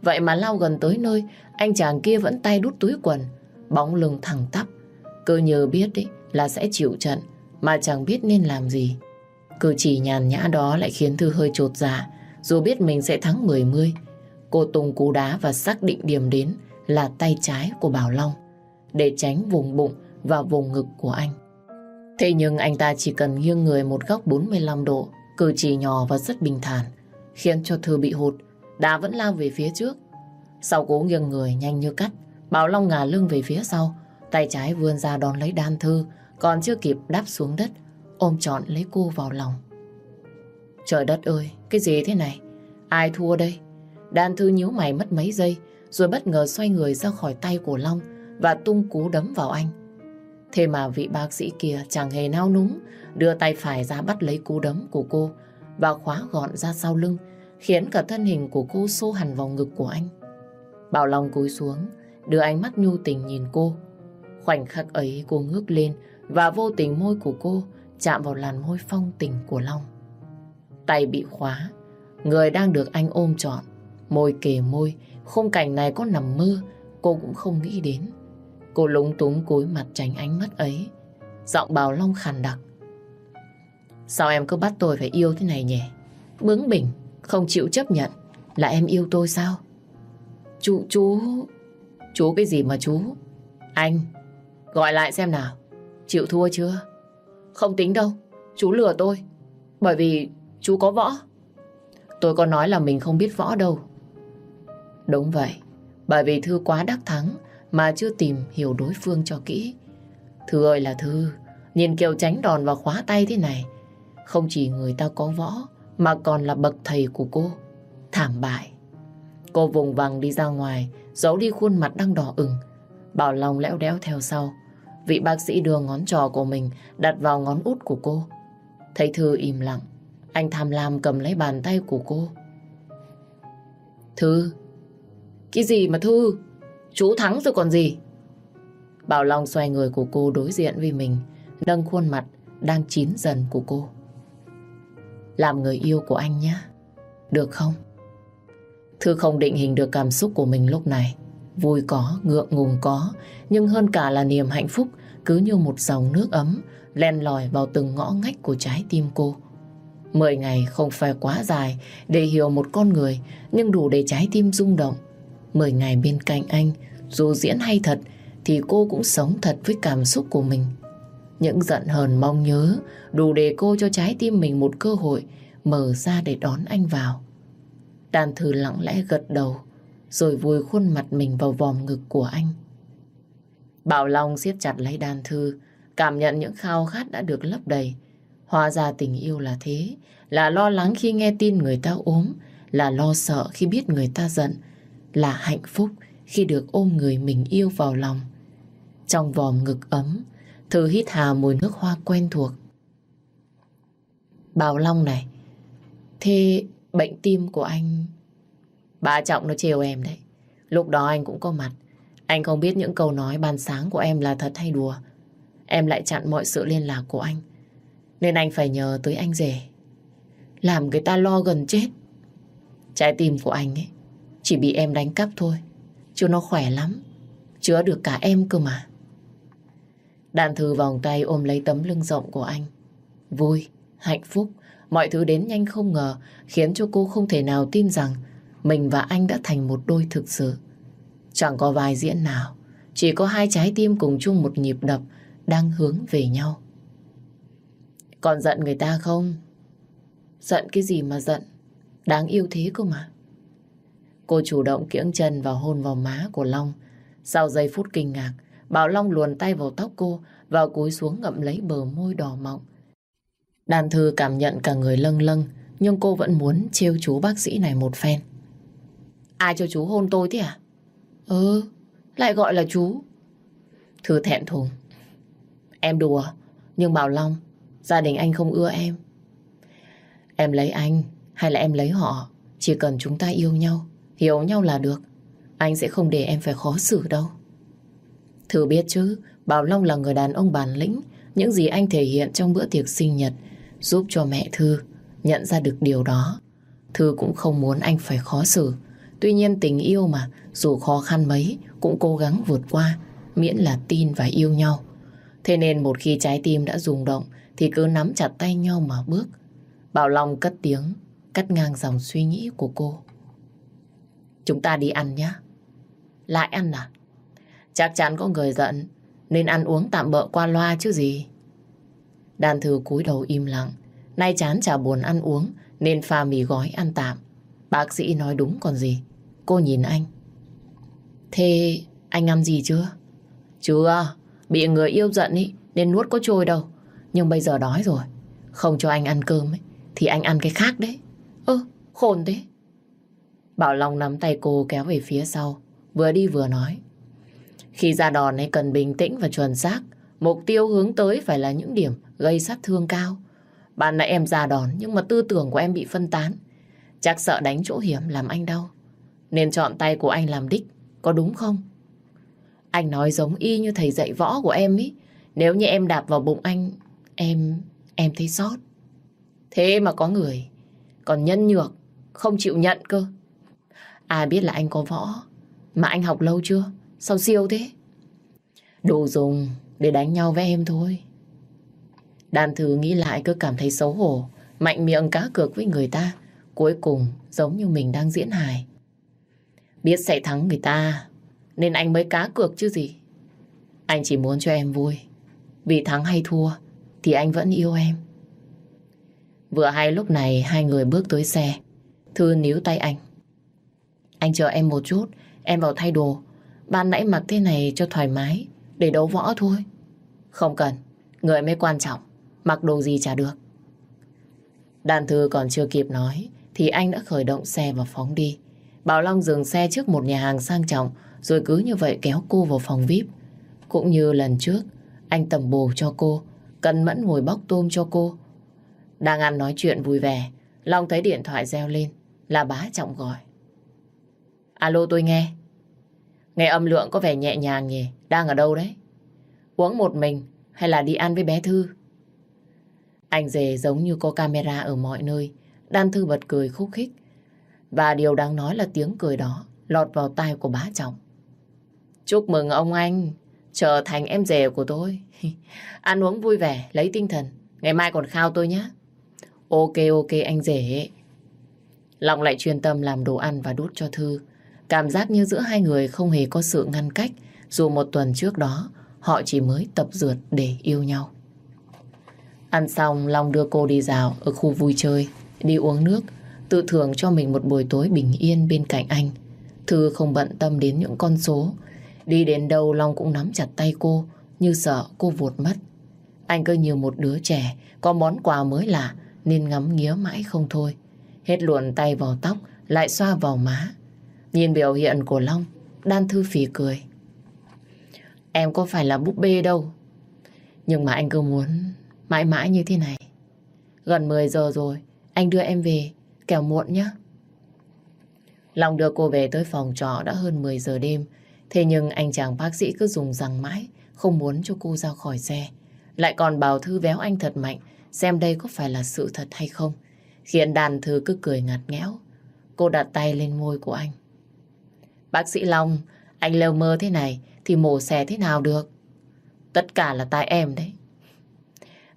Vậy mà lao gần tới nơi, anh chàng kia vẫn tay đút túi quần, bóng lưng thẳng tắp. Cứ nhờ biết ấy, là sẽ chịu trận, mà chẳng biết nên làm gì. Cử chỉ nhàn nhã đó lại khiến Thư hơi trột dạ, dù biết mình sẽ thắng 10-10. Cô tung cú đá và xác định điểm đến là tay trái của Bảo Long, để tránh vùng bụng và vùng ngực của anh. Thế nhưng anh ta chỉ cần nghiêng người một góc 45 độ, cử chỉ nhỏ và rất bình thản, khiến cho Thư bị hụt, đá vẫn lao về phía trước. Sau cố nghiêng người nhanh như cắt, Bảo Long ngả lưng về phía sau, tay trái vươn ra đón lấy đan thư, còn chưa kịp đáp xuống đất, ôm trọn lấy cô vào lòng. Trời đất ơi, cái gì thế này? Ai thua đây? Đan thư nhíu mày mất mấy giây, rồi bất ngờ xoay người ra khỏi tay của Long và tung cú đấm vào anh. Thế mà vị bác sĩ kia chẳng hề nao núng, đưa tay phải ra bắt lấy cú đấm của cô và khóa gọn ra sau lưng, khiến cả thân hình của cô xô hẳn vào ngực của anh. Bảo Long cúi xuống, đưa ánh mắt nhu tình nhìn cô. Khoảnh khắc ấy cô ngước lên và vô tình môi của cô chạm vào làn môi phong tình của Long. Tay bị khóa, người đang được anh ôm trọn, môi kề môi, khung cảnh này có nằm mơ, cô cũng không nghĩ đến. Cô lúng túng cúi mặt tránh ánh mắt ấy, giọng bào Long khàn đặc. Sao em cứ bắt tôi phải yêu thế này nhỉ? Bướng bỉnh, không chịu chấp nhận là em yêu tôi sao? Chú, chú... Chú cái gì mà chú? Anh, Gọi lại xem nào. Chịu thua chưa? Không tính đâu. Chú lừa tôi. Bởi vì chú có võ. Tôi có nói là mình không biết võ đâu. Đúng vậy. Bởi vì Thư quá đắc thắng mà chưa tìm hiểu đối phương cho kỹ. Thư ơi là Thư, nhìn kiểu tránh đòn và khóa tay thế này. Không chỉ người ta có võ mà còn là bậc thầy của cô. Thảm bại. Cô vùng vằng đi ra ngoài, giấu đi khuôn mặt đang đỏ ửng. Bảo Long lẽo đéo theo sau. Vị bác sĩ đưa ngón trò của mình đặt vào ngón út của cô. Thấy Thư im lặng, anh tham lam cầm lấy bàn tay của cô. Thư, cái gì mà Thư? Chú thắng rồi còn gì? Bảo Long xoay người của cô đối diện với mình, nâng khuôn mặt đang chín dần của cô. Làm người yêu của anh nhé, được không? Thư không định hình được cảm xúc của mình lúc này. Vui có, ngượng ngùng có, nhưng hơn cả là niềm hạnh phúc cứ như một dòng nước ấm len lỏi vào từng ngõ ngách của trái tim cô. Mười ngày không phải quá dài để hiểu một con người, nhưng đủ để trái tim rung động. Mười ngày bên cạnh anh, dù diễn hay thật, thì cô cũng sống thật với cảm xúc của mình. Những giận hờn mong nhớ đủ để cô cho trái tim mình một cơ hội mở ra để đón anh vào. Đàn thư lặng lẽ gật đầu, rồi vùi khuôn mặt mình vào vòng ngực của anh. Bảo Long siết chặt lấy đàn thư, cảm nhận những khao khát đã được lấp đầy. Hóa ra tình yêu là thế, là lo lắng khi nghe tin người ta ốm, là lo sợ khi biết người ta giận, là hạnh phúc khi được ôm người mình yêu vào lòng. Trong vòm ngực ấm, Thư hít hà mùi nước hoa quen thuộc. Bảo Long này, thế bệnh tim của anh... Bà Trọng nó trêu em đấy. Lúc đó anh cũng có mặt. Anh không biết những câu nói ban sáng của em là thật hay đùa. Em lại chặn mọi sự liên lạc của anh. Nên anh phải nhờ tới anh rể. Làm người ta lo gần chết. Trái tim của anh ấy chỉ bị em đánh cắp thôi. Chứ nó khỏe lắm. Chứa được cả em cơ mà. Đàn thư vòng tay ôm lấy tấm lưng rộng của anh. Vui, hạnh phúc, mọi thứ đến nhanh không ngờ khiến cho cô không thể nào tin rằng mình và anh đã thành một đôi thực sự. Chẳng có vai diễn nào, chỉ có hai trái tim cùng chung một nhịp đập đang hướng về nhau. Còn giận người ta không? Giận cái gì mà giận? Đáng yêu thế cơ mà. Cô chủ động kiễng chân và hôn vào má của Long. Sau giây phút kinh ngạc, Bảo Long luồn tay vào tóc cô và cúi xuống ngậm lấy bờ môi đỏ mọng. Đàn thư cảm nhận cả người lâng lâng, nhưng cô vẫn muốn trêu chú bác sĩ này một phen. Ai cho chú hôn tôi thế à? Ừ, lại gọi là chú. Thư thẹn thùng. Em đùa, nhưng Bảo Long, gia đình anh không ưa em. Em lấy anh hay là em lấy họ, chỉ cần chúng ta yêu nhau, hiểu nhau là được. Anh sẽ không để em phải khó xử đâu. Thử biết chứ, Bảo Long là người đàn ông bản lĩnh. Những gì anh thể hiện trong bữa tiệc sinh nhật giúp cho mẹ Thư nhận ra được điều đó. Thư cũng không muốn anh phải khó xử. Tuy nhiên tình yêu mà, dù khó khăn mấy, cũng cố gắng vượt qua, miễn là tin và yêu nhau. Thế nên một khi trái tim đã rung động, thì cứ nắm chặt tay nhau mà bước. Bảo Long cất tiếng, cắt ngang dòng suy nghĩ của cô. Chúng ta đi ăn nhé. Lại ăn à? Chắc chắn có người giận, nên ăn uống tạm bợ qua loa chứ gì. Đàn thư cúi đầu im lặng, nay chán chả buồn ăn uống, nên pha mì gói ăn tạm. Bác sĩ nói đúng còn gì. Cô nhìn anh. Thế anh ăn gì chưa? Chưa, bị người yêu giận ý, nên nuốt có trôi đâu. Nhưng bây giờ đói rồi. Không cho anh ăn cơm ấy, thì anh ăn cái khác đấy. Ơ, khôn thế. Bảo Long nắm tay cô kéo về phía sau, vừa đi vừa nói. Khi ra đòn ấy cần bình tĩnh và chuẩn xác. Mục tiêu hướng tới phải là những điểm gây sát thương cao. Bạn nãy em ra đòn nhưng mà tư tưởng của em bị phân tán. Chắc sợ đánh chỗ hiểm làm anh đau. Nên chọn tay của anh làm đích, có đúng không? Anh nói giống y như thầy dạy võ của em ý. Nếu như em đạp vào bụng anh, em, em thấy sót. Thế mà có người, còn nhân nhược, không chịu nhận cơ. Ai biết là anh có võ, mà anh học lâu chưa? Sao siêu thế? Đồ dùng để đánh nhau với em thôi. Đàn thử nghĩ lại cứ cảm thấy xấu hổ, mạnh miệng cá cược với người ta. Cuối cùng giống như mình đang diễn hài. Biết sẽ thắng người ta, nên anh mới cá cược chứ gì. Anh chỉ muốn cho em vui. Vì thắng hay thua thì anh vẫn yêu em. Vừa hay lúc này hai người bước tới xe. Thư níu tay anh. Anh chờ em một chút, em vào thay đồ. Ban nãy mặc thế này cho thoải mái, để đấu võ thôi. Không cần, người mới quan trọng, mặc đồ gì chả được. Đàn thư còn chưa kịp nói, thì anh đã khởi động xe và phóng đi. Bảo Long dừng xe trước một nhà hàng sang trọng, rồi cứ như vậy kéo cô vào phòng VIP. Cũng như lần trước, anh tầm bồ cho cô, cần mẫn ngồi bóc tôm cho cô. Đang ăn nói chuyện vui vẻ, Long thấy điện thoại reo lên, là bá trọng gọi. Alo tôi nghe. Nghe âm lượng có vẻ nhẹ nhàng nhỉ, đang ở đâu đấy? Uống một mình hay là đi ăn với bé Thư? Anh rể giống như có camera ở mọi nơi, Đan Thư bật cười khúc khích. Và điều đáng nói là tiếng cười đó lọt vào tai của bá trọng. Chúc mừng ông anh, trở thành em rể của tôi. [laughs] Ăn uống vui vẻ, lấy tinh thần. Ngày mai còn khao tôi nhé. Ok ok anh rể. Long lại chuyên tâm làm đồ ăn và đút cho Thư. Cảm giác như giữa hai người không hề có sự ngăn cách, dù một tuần trước đó họ chỉ mới tập dượt để yêu nhau. Ăn xong, Long đưa cô đi dạo ở khu vui chơi, đi uống nước, tự thưởng cho mình một buổi tối bình yên bên cạnh anh. Thư không bận tâm đến những con số. Đi đến đâu Long cũng nắm chặt tay cô, như sợ cô vụt mất. Anh cứ như một đứa trẻ, có món quà mới lạ, nên ngắm nghía mãi không thôi. Hết luồn tay vào tóc, lại xoa vào má. Nhìn biểu hiện của Long, Đan Thư phì cười. Em có phải là búp bê đâu. Nhưng mà anh cứ muốn mãi mãi như thế này. Gần 10 giờ rồi, anh đưa em về, kẻo muộn nhé. Long đưa cô về tới phòng trọ đã hơn 10 giờ đêm. Thế nhưng anh chàng bác sĩ cứ dùng rằng mãi, không muốn cho cô ra khỏi xe. Lại còn bảo Thư véo anh thật mạnh, xem đây có phải là sự thật hay không. Khiến đàn Thư cứ cười ngặt nghẽo. Cô đặt tay lên môi của anh. Bác sĩ Long, anh lơ mơ thế này thì mổ xẻ thế nào được? Tất cả là tại em đấy.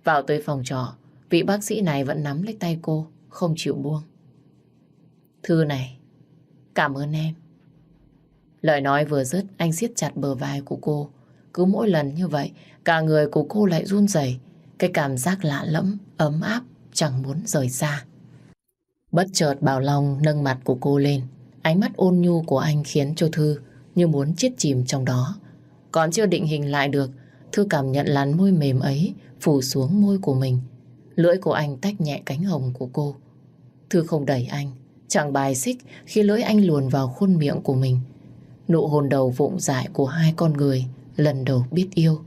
Vào tới phòng trọ, vị bác sĩ này vẫn nắm lấy tay cô, không chịu buông. Thư này, cảm ơn em. Lời nói vừa dứt, anh siết chặt bờ vai của cô. Cứ mỗi lần như vậy, cả người của cô lại run rẩy, cái cảm giác lạ lẫm, ấm áp, chẳng muốn rời xa. Bất chợt Bảo Long nâng mặt của cô lên, ánh mắt ôn nhu của anh khiến cho Thư như muốn chết chìm trong đó. Còn chưa định hình lại được, Thư cảm nhận làn môi mềm ấy phủ xuống môi của mình. Lưỡi của anh tách nhẹ cánh hồng của cô. Thư không đẩy anh, chẳng bài xích khi lưỡi anh luồn vào khuôn miệng của mình. Nụ hôn đầu vụng dại của hai con người lần đầu biết yêu.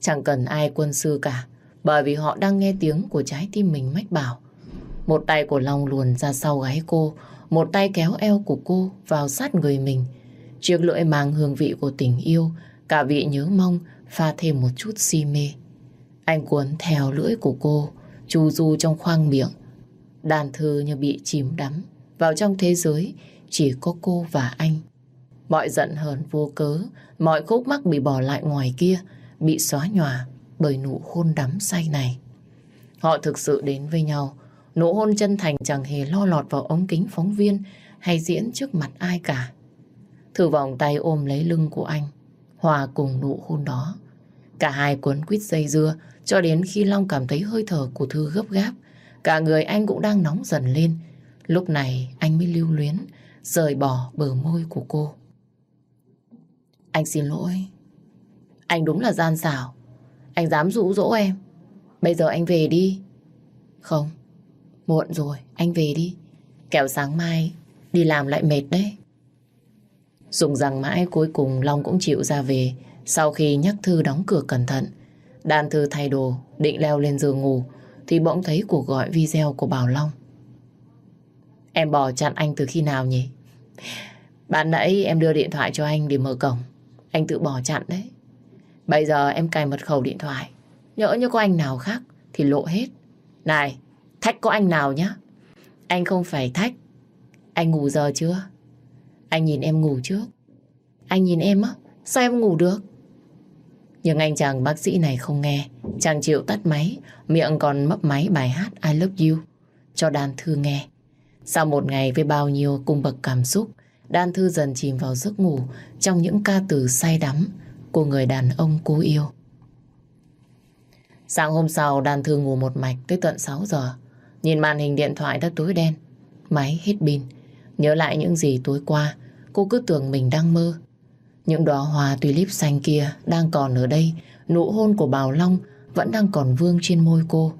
Chẳng cần ai quân sư cả, bởi vì họ đang nghe tiếng của trái tim mình mách bảo. Một tay của Long luồn ra sau gáy cô, một tay kéo eo của cô vào sát người mình. Chiếc lưỡi mang hương vị của tình yêu, cả vị nhớ mong pha thêm một chút si mê. Anh cuốn theo lưỡi của cô, chu du trong khoang miệng. Đàn thư như bị chìm đắm vào trong thế giới chỉ có cô và anh. Mọi giận hờn vô cớ, mọi khúc mắc bị bỏ lại ngoài kia, bị xóa nhòa bởi nụ hôn đắm say này. Họ thực sự đến với nhau, nụ hôn chân thành chẳng hề lo lọt vào ống kính phóng viên hay diễn trước mặt ai cả. Thử vòng tay ôm lấy lưng của anh, hòa cùng nụ hôn đó. Cả hai cuốn quýt dây dưa cho đến khi Long cảm thấy hơi thở của Thư gấp gáp. Cả người anh cũng đang nóng dần lên. Lúc này anh mới lưu luyến, rời bỏ bờ môi của cô. Anh xin lỗi. Anh đúng là gian xảo. Anh dám rũ rỗ em. Bây giờ anh về đi. Không, muộn rồi, anh về đi. Kẻo sáng mai đi làm lại mệt đấy. Dùng rằng mãi cuối cùng Long cũng chịu ra về sau khi nhắc Thư đóng cửa cẩn thận. Đàn Thư thay đồ, định leo lên giường ngủ thì bỗng thấy cuộc gọi video của Bảo Long. Em bỏ chặn anh từ khi nào nhỉ? Bạn nãy em đưa điện thoại cho anh để mở cổng. Anh tự bỏ chặn đấy. Bây giờ em cài mật khẩu điện thoại. Nhỡ như có anh nào khác thì lộ hết. Này, thách có anh nào nhá. Anh không phải thách. Anh ngủ giờ chưa? Anh nhìn em ngủ trước. Anh nhìn em á, sao em ngủ được? Nhưng anh chàng bác sĩ này không nghe. Chàng chịu tắt máy, miệng còn mấp máy bài hát I Love You cho Đan Thư nghe. Sau một ngày với bao nhiêu cung bậc cảm xúc, Đan Thư dần chìm vào giấc ngủ trong những ca từ say đắm của người đàn ông cô yêu. Sáng hôm sau, Đan thư ngủ một mạch tới tận 6 giờ. Nhìn màn hình điện thoại đã tối đen, máy hết pin. Nhớ lại những gì tối qua, cô cứ tưởng mình đang mơ. Những đóa hoa tulip xanh kia đang còn ở đây, nụ hôn của Bảo Long vẫn đang còn vương trên môi cô.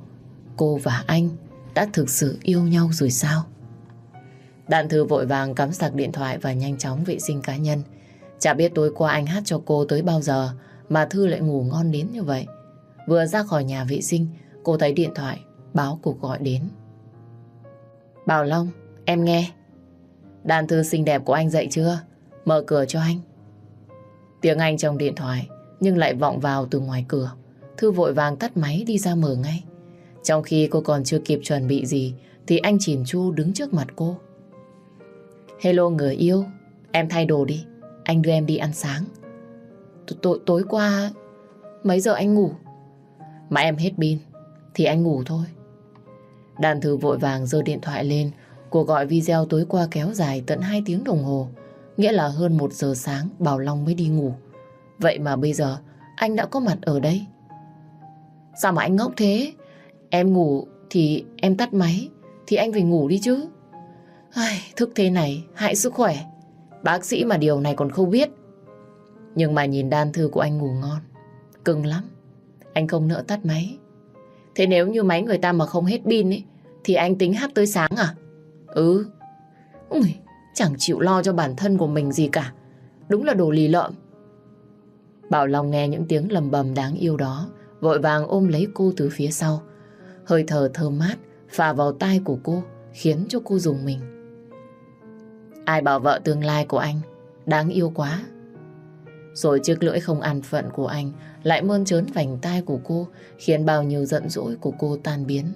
Cô và anh đã thực sự yêu nhau rồi sao? Đạn thư vội vàng cắm sạc điện thoại và nhanh chóng vệ sinh cá nhân. Chả biết tối qua anh hát cho cô tới bao giờ mà Thư lại ngủ ngon đến như vậy. Vừa ra khỏi nhà vệ sinh, cô thấy điện thoại báo cuộc gọi đến. Bảo Long, em nghe. Đàn thư xinh đẹp của anh dậy chưa? Mở cửa cho anh. Tiếng Anh trong điện thoại nhưng lại vọng vào từ ngoài cửa. Thư vội vàng tắt máy đi ra mở ngay. Trong khi cô còn chưa kịp chuẩn bị gì thì anh chỉn chu đứng trước mặt cô. Hello người yêu, em thay đồ đi, anh đưa em đi ăn sáng. Tối, tối qua, mấy giờ anh ngủ? Mà em hết pin, thì anh ngủ thôi. Đàn thư vội vàng giơ điện thoại lên, cuộc gọi video tối qua kéo dài tận 2 tiếng đồng hồ, nghĩa là hơn 1 giờ sáng Bảo Long mới đi ngủ. Vậy mà bây giờ anh đã có mặt ở đây. Sao mà anh ngốc thế? Em ngủ thì em tắt máy, thì anh phải ngủ đi chứ. Ai, thức thế này hại sức khỏe. Bác sĩ mà điều này còn không biết. Nhưng mà nhìn đan thư của anh ngủ ngon, cưng lắm. Anh không nỡ tắt máy. Thế nếu như máy người ta mà không hết pin ấy, thì anh tính hát tới sáng à? Ừ. Ui, chẳng chịu lo cho bản thân của mình gì cả. Đúng là đồ lì lợm. Bảo Long nghe những tiếng lầm bầm đáng yêu đó, vội vàng ôm lấy cô từ phía sau. Hơi thở thơm mát phả vào tai của cô, khiến cho cô dùng mình. Ai bảo vợ tương lai của anh đáng yêu quá. Rồi chiếc lưỡi không ăn phận của anh lại mơn trớn vành tai của cô, khiến bao nhiêu giận dỗi của cô tan biến.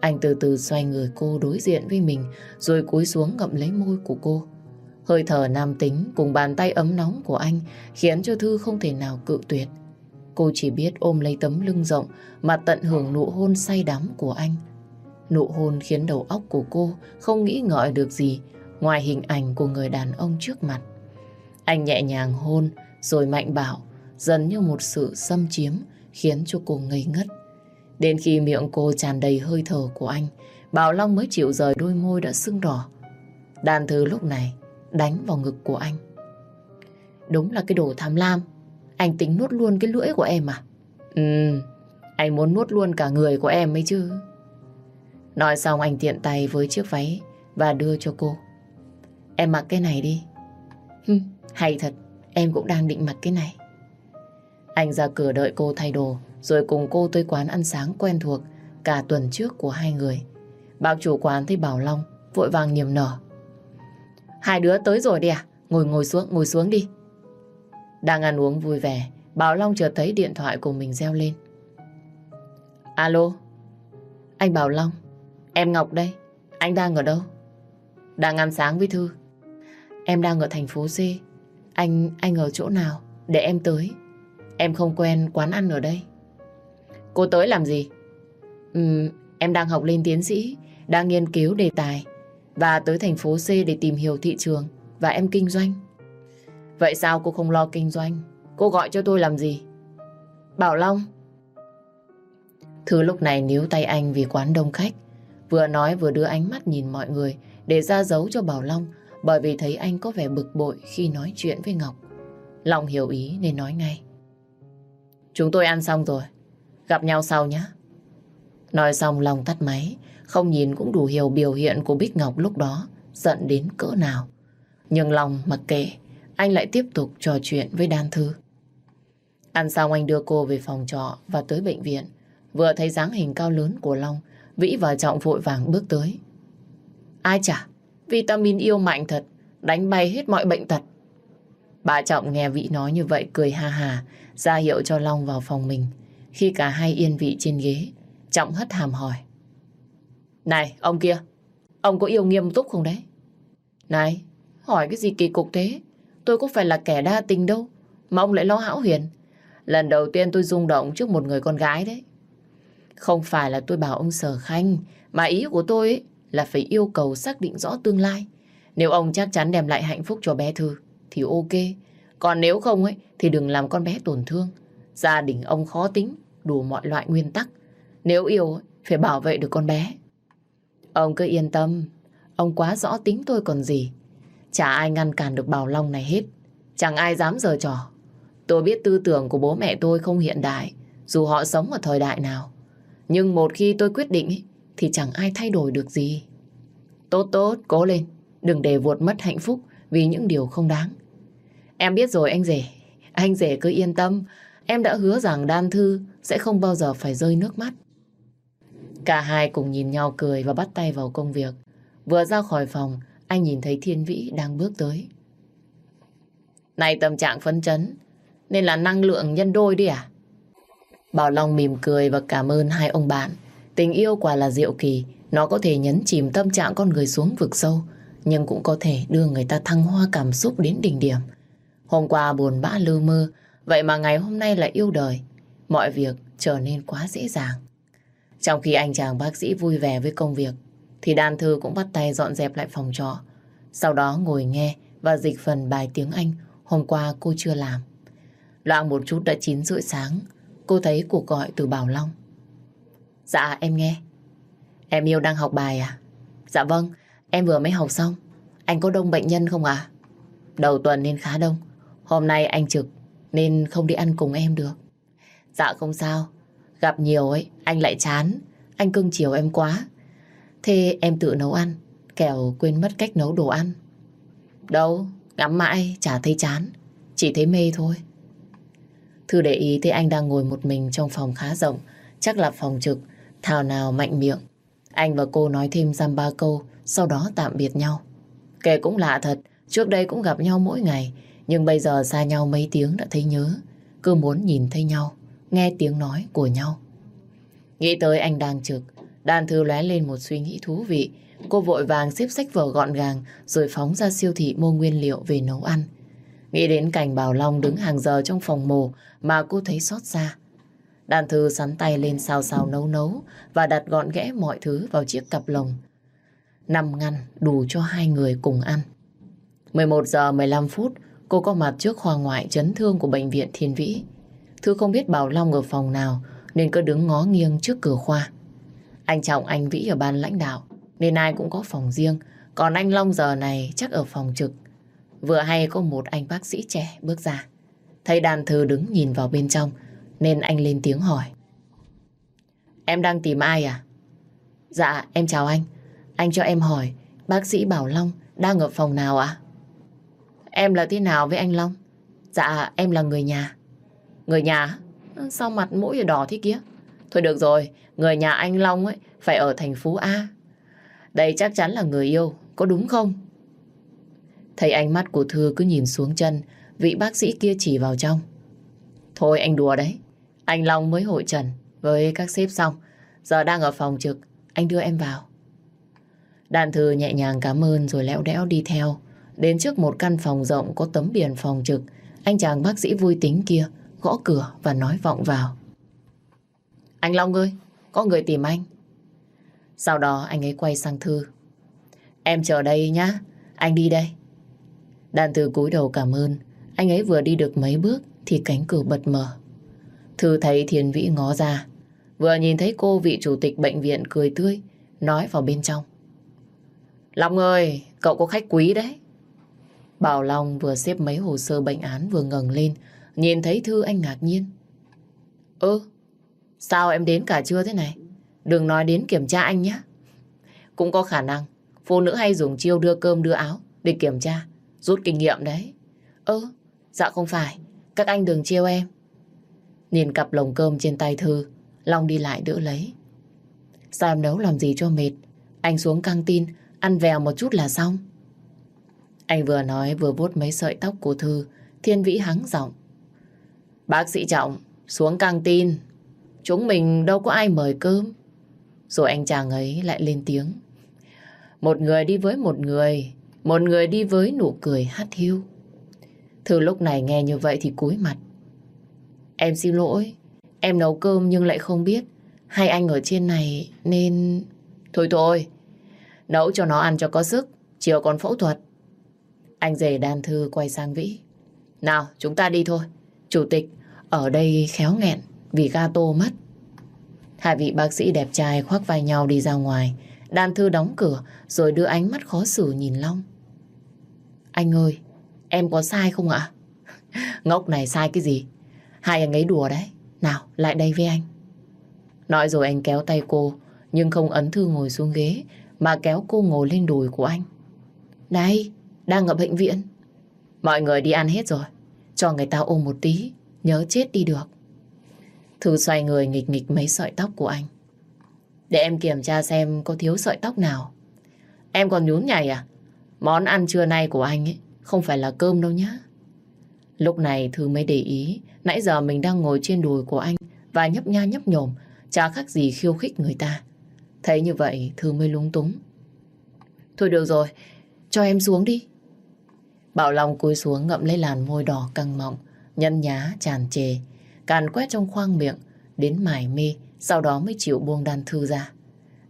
Anh từ từ xoay người cô đối diện với mình, rồi cúi xuống ngậm lấy môi của cô. Hơi thở nam tính cùng bàn tay ấm nóng của anh khiến cho Thư không thể nào cự tuyệt. Cô chỉ biết ôm lấy tấm lưng rộng mà tận hưởng nụ hôn say đắm của anh. Nụ hôn khiến đầu óc của cô không nghĩ ngợi được gì ngoài hình ảnh của người đàn ông trước mặt. Anh nhẹ nhàng hôn rồi mạnh bảo dần như một sự xâm chiếm khiến cho cô ngây ngất. Đến khi miệng cô tràn đầy hơi thở của anh, Bảo Long mới chịu rời đôi môi đã sưng đỏ. Đàn thư lúc này đánh vào ngực của anh. Đúng là cái đồ tham lam. Anh tính nuốt luôn cái lưỡi của em à? Ừ, anh muốn nuốt luôn cả người của em ấy chứ. Nói xong anh tiện tay với chiếc váy và đưa cho cô. Em mặc cái này đi. Hừm, hay thật, em cũng đang định mặc cái này. Anh ra cửa đợi cô thay đồ, rồi cùng cô tới quán ăn sáng quen thuộc cả tuần trước của hai người. Bác chủ quán thấy Bảo Long vội vàng niềm nở. Hai đứa tới rồi đi à? Ngồi ngồi xuống, ngồi xuống đi. Đang ăn uống vui vẻ, Bảo Long chợt thấy điện thoại của mình reo lên. Alo, anh Bảo Long, em Ngọc đây, anh đang ở đâu? Đang ăn sáng với Thư. Em đang ở thành phố C. Anh, anh ở chỗ nào? Để em tới. Em không quen quán ăn ở đây. Cô tới làm gì? Ừ, em đang học lên tiến sĩ, đang nghiên cứu đề tài và tới thành phố C để tìm hiểu thị trường và em kinh doanh. Vậy sao cô không lo kinh doanh? Cô gọi cho tôi làm gì? Bảo Long. Thứ lúc này níu tay anh vì quán đông khách. Vừa nói vừa đưa ánh mắt nhìn mọi người để ra dấu cho Bảo Long bởi vì thấy anh có vẻ bực bội khi nói chuyện với Ngọc. Long hiểu ý nên nói ngay. Chúng tôi ăn xong rồi. Gặp nhau sau nhé. Nói xong Long tắt máy. Không nhìn cũng đủ hiểu biểu hiện của Bích Ngọc lúc đó giận đến cỡ nào. Nhưng Long mặc kệ, anh lại tiếp tục trò chuyện với Đan Thư. Ăn xong anh đưa cô về phòng trọ và tới bệnh viện. Vừa thấy dáng hình cao lớn của Long, Vĩ và Trọng vội vàng bước tới. Ai chả, vitamin yêu mạnh thật, đánh bay hết mọi bệnh tật. Bà Trọng nghe Vĩ nói như vậy cười ha hà, ra hiệu cho Long vào phòng mình. Khi cả hai yên vị trên ghế, Trọng hất hàm hỏi. Này, ông kia, ông có yêu nghiêm túc không đấy? Này, hỏi cái gì kỳ cục thế? Tôi có phải là kẻ đa tình đâu, mà ông lại lo hão huyền. Lần đầu tiên tôi rung động trước một người con gái đấy. Không phải là tôi bảo ông Sở Khanh, mà ý của tôi ấy là phải yêu cầu xác định rõ tương lai. Nếu ông chắc chắn đem lại hạnh phúc cho bé Thư, thì ok. Còn nếu không ấy, thì đừng làm con bé tổn thương. Gia đình ông khó tính, đủ mọi loại nguyên tắc. Nếu yêu, ấy, phải bảo vệ được con bé. Ông cứ yên tâm, ông quá rõ tính tôi còn gì. Chả ai ngăn cản được Bảo Long này hết. Chẳng ai dám giở trò. Tôi biết tư tưởng của bố mẹ tôi không hiện đại, dù họ sống ở thời đại nào. Nhưng một khi tôi quyết định ấy, thì chẳng ai thay đổi được gì. Tốt tốt, cố lên. Đừng để vuột mất hạnh phúc vì những điều không đáng. Em biết rồi anh rể. Anh rể cứ yên tâm. Em đã hứa rằng Đan Thư sẽ không bao giờ phải rơi nước mắt. Cả hai cùng nhìn nhau cười và bắt tay vào công việc. Vừa ra khỏi phòng, anh nhìn thấy Thiên Vĩ đang bước tới. Này tâm trạng phấn chấn, nên là năng lượng nhân đôi đi à? Bảo Long mỉm cười và cảm ơn hai ông bạn. Tình yêu quả là diệu kỳ, nó có thể nhấn chìm tâm trạng con người xuống vực sâu, nhưng cũng có thể đưa người ta thăng hoa cảm xúc đến đỉnh điểm. Hôm qua buồn bã lơ mơ, vậy mà ngày hôm nay lại yêu đời. Mọi việc trở nên quá dễ dàng. Trong khi anh chàng bác sĩ vui vẻ với công việc, thì đàn thư cũng bắt tay dọn dẹp lại phòng trọ. Sau đó ngồi nghe và dịch phần bài tiếng Anh hôm qua cô chưa làm. Loạn một chút đã 9 rưỡi sáng, cô thấy cuộc gọi từ Bảo Long. Dạ em nghe. Em yêu đang học bài à? Dạ vâng, em vừa mới học xong. Anh có đông bệnh nhân không à? Đầu tuần nên khá đông. Hôm nay anh trực nên không đi ăn cùng em được. Dạ không sao. Gặp nhiều ấy, anh lại chán. Anh cưng chiều em quá. Thế em tự nấu ăn, kẻo quên mất cách nấu đồ ăn. Đâu, ngắm mãi chả thấy chán, chỉ thấy mê thôi. Thư để ý thấy anh đang ngồi một mình trong phòng khá rộng, chắc là phòng trực, thào nào mạnh miệng. Anh và cô nói thêm giam ba câu, sau đó tạm biệt nhau. Kể cũng lạ thật, trước đây cũng gặp nhau mỗi ngày, nhưng bây giờ xa nhau mấy tiếng đã thấy nhớ, cứ muốn nhìn thấy nhau, nghe tiếng nói của nhau. Nghĩ tới anh đang trực, đàn thư lóe lên một suy nghĩ thú vị. Cô vội vàng xếp sách vở gọn gàng rồi phóng ra siêu thị mua nguyên liệu về nấu ăn. Nghĩ đến cảnh Bảo Long đứng hàng giờ trong phòng mổ mà cô thấy xót xa. Đàn thư sắn tay lên xào xào nấu nấu và đặt gọn ghẽ mọi thứ vào chiếc cặp lồng. Năm ngăn đủ cho hai người cùng ăn. 11 giờ 15 phút, cô có mặt trước khoa ngoại chấn thương của bệnh viện Thiên Vĩ. Thư không biết Bảo Long ở phòng nào nên cứ đứng ngó nghiêng trước cửa khoa. Anh Trọng anh Vĩ ở ban lãnh đạo nên ai cũng có phòng riêng. Còn anh Long giờ này chắc ở phòng trực. Vừa hay có một anh bác sĩ trẻ bước ra. Thấy đàn thư đứng nhìn vào bên trong nên anh lên tiếng hỏi. Em đang tìm ai à? Dạ, em chào anh. Anh cho em hỏi, bác sĩ Bảo Long đang ở phòng nào ạ? Em là thế nào với anh Long? Dạ, em là người nhà. Người nhà? Ừ, sao mặt mũi đỏ thế kia? Thôi được rồi, người nhà anh Long ấy phải ở thành phố A. Đây chắc chắn là người yêu, có đúng không? Thấy ánh mắt của Thư cứ nhìn xuống chân, vị bác sĩ kia chỉ vào trong. Thôi anh đùa đấy, anh Long mới hội trần với các sếp xong, giờ đang ở phòng trực, anh đưa em vào. Đàn Thư nhẹ nhàng cảm ơn rồi lẽo đẽo đi theo. Đến trước một căn phòng rộng có tấm biển phòng trực, anh chàng bác sĩ vui tính kia gõ cửa và nói vọng vào. Anh Long ơi, có người tìm anh. Sau đó anh ấy quay sang Thư. Em chờ đây nhá, anh đi đây. Đàn Thư cúi đầu cảm ơn. Anh ấy vừa đi được mấy bước thì cánh cửa bật mở. Thư thấy Thiên Vĩ ngó ra. Vừa nhìn thấy cô vị chủ tịch bệnh viện cười tươi, nói vào bên trong. Long ơi, cậu có khách quý đấy. Bảo Long vừa xếp mấy hồ sơ bệnh án vừa ngẩng lên, nhìn thấy Thư anh ngạc nhiên. Ơ, sao em đến cả trưa thế này? Đừng nói đến kiểm tra anh nhé. Cũng có khả năng, phụ nữ hay dùng chiêu đưa cơm đưa áo để kiểm tra, rút kinh nghiệm đấy. Ơ, dạ không phải, các anh đừng chiêu em. Nhìn cặp lồng cơm trên tay Thư, Long đi lại đỡ lấy. Sao em nấu làm gì cho mệt? Anh xuống căng tin, ăn vèo một chút là xong. Anh vừa nói vừa vuốt mấy sợi tóc của Thư, Thiên Vĩ hắng giọng. Bác sĩ Trọng, xuống căng tin. Chúng mình đâu có ai mời cơm. Rồi anh chàng ấy lại lên tiếng. Một người đi với một người, một người đi với nụ cười hát hiu. Thư lúc này nghe như vậy thì cúi mặt. Em xin lỗi, em nấu cơm nhưng lại không biết. Hai anh ở trên này nên... Thôi thôi, nấu cho nó ăn cho có sức, chiều còn phẫu thuật. Anh rể đàn thư quay sang Vĩ. Nào, chúng ta đi thôi. Chủ tịch, ở đây khéo nghẹn vì gato mất. Hai vị bác sĩ đẹp trai khoác vai nhau đi ra ngoài. Đan Thư đóng cửa rồi đưa ánh mắt khó xử nhìn Long. Anh ơi, em có sai không ạ? [laughs] Ngốc này sai cái gì? Hai anh ấy đùa đấy. Nào, lại đây với anh. Nói rồi anh kéo tay cô, nhưng không ấn Thư ngồi xuống ghế, mà kéo cô ngồi lên đùi của anh. Này, đang ở bệnh viện. Mọi người đi ăn hết rồi. Cho người ta ôm một tí, nhớ chết đi được. Thư xoay người nghịch nghịch mấy sợi tóc của anh. Để em kiểm tra xem có thiếu sợi tóc nào. Em còn nhún nhảy à? Món ăn trưa nay của anh ấy không phải là cơm đâu nhá. Lúc này Thư mới để ý, nãy giờ mình đang ngồi trên đùi của anh và nhấp nha nhấp nhổm, chả khác gì khiêu khích người ta. Thấy như vậy Thư mới lúng túng. Thôi được rồi, cho em xuống đi. Bảo Long cúi xuống ngậm lấy làn môi đỏ căng mọng, nhân nhá tràn trề, càn quét trong khoang miệng, đến mải mê, sau đó mới chịu buông đan thư ra.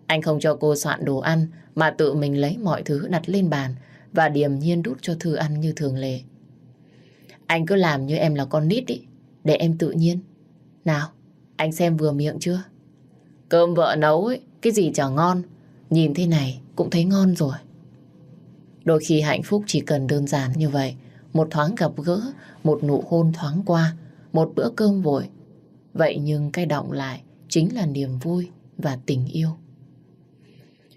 Anh không cho cô soạn đồ ăn, mà tự mình lấy mọi thứ đặt lên bàn và điềm nhiên đút cho Thư ăn như thường lệ. Anh cứ làm như em là con nít ý, để em tự nhiên. Nào, anh xem vừa miệng chưa? Cơm vợ nấu ấy, cái gì chả ngon, nhìn thế này cũng thấy ngon rồi. Đôi khi hạnh phúc chỉ cần đơn giản như vậy, một thoáng gặp gỡ, một nụ hôn thoáng qua, một bữa cơm vội. Vậy nhưng cái động lại chính là niềm vui và tình yêu.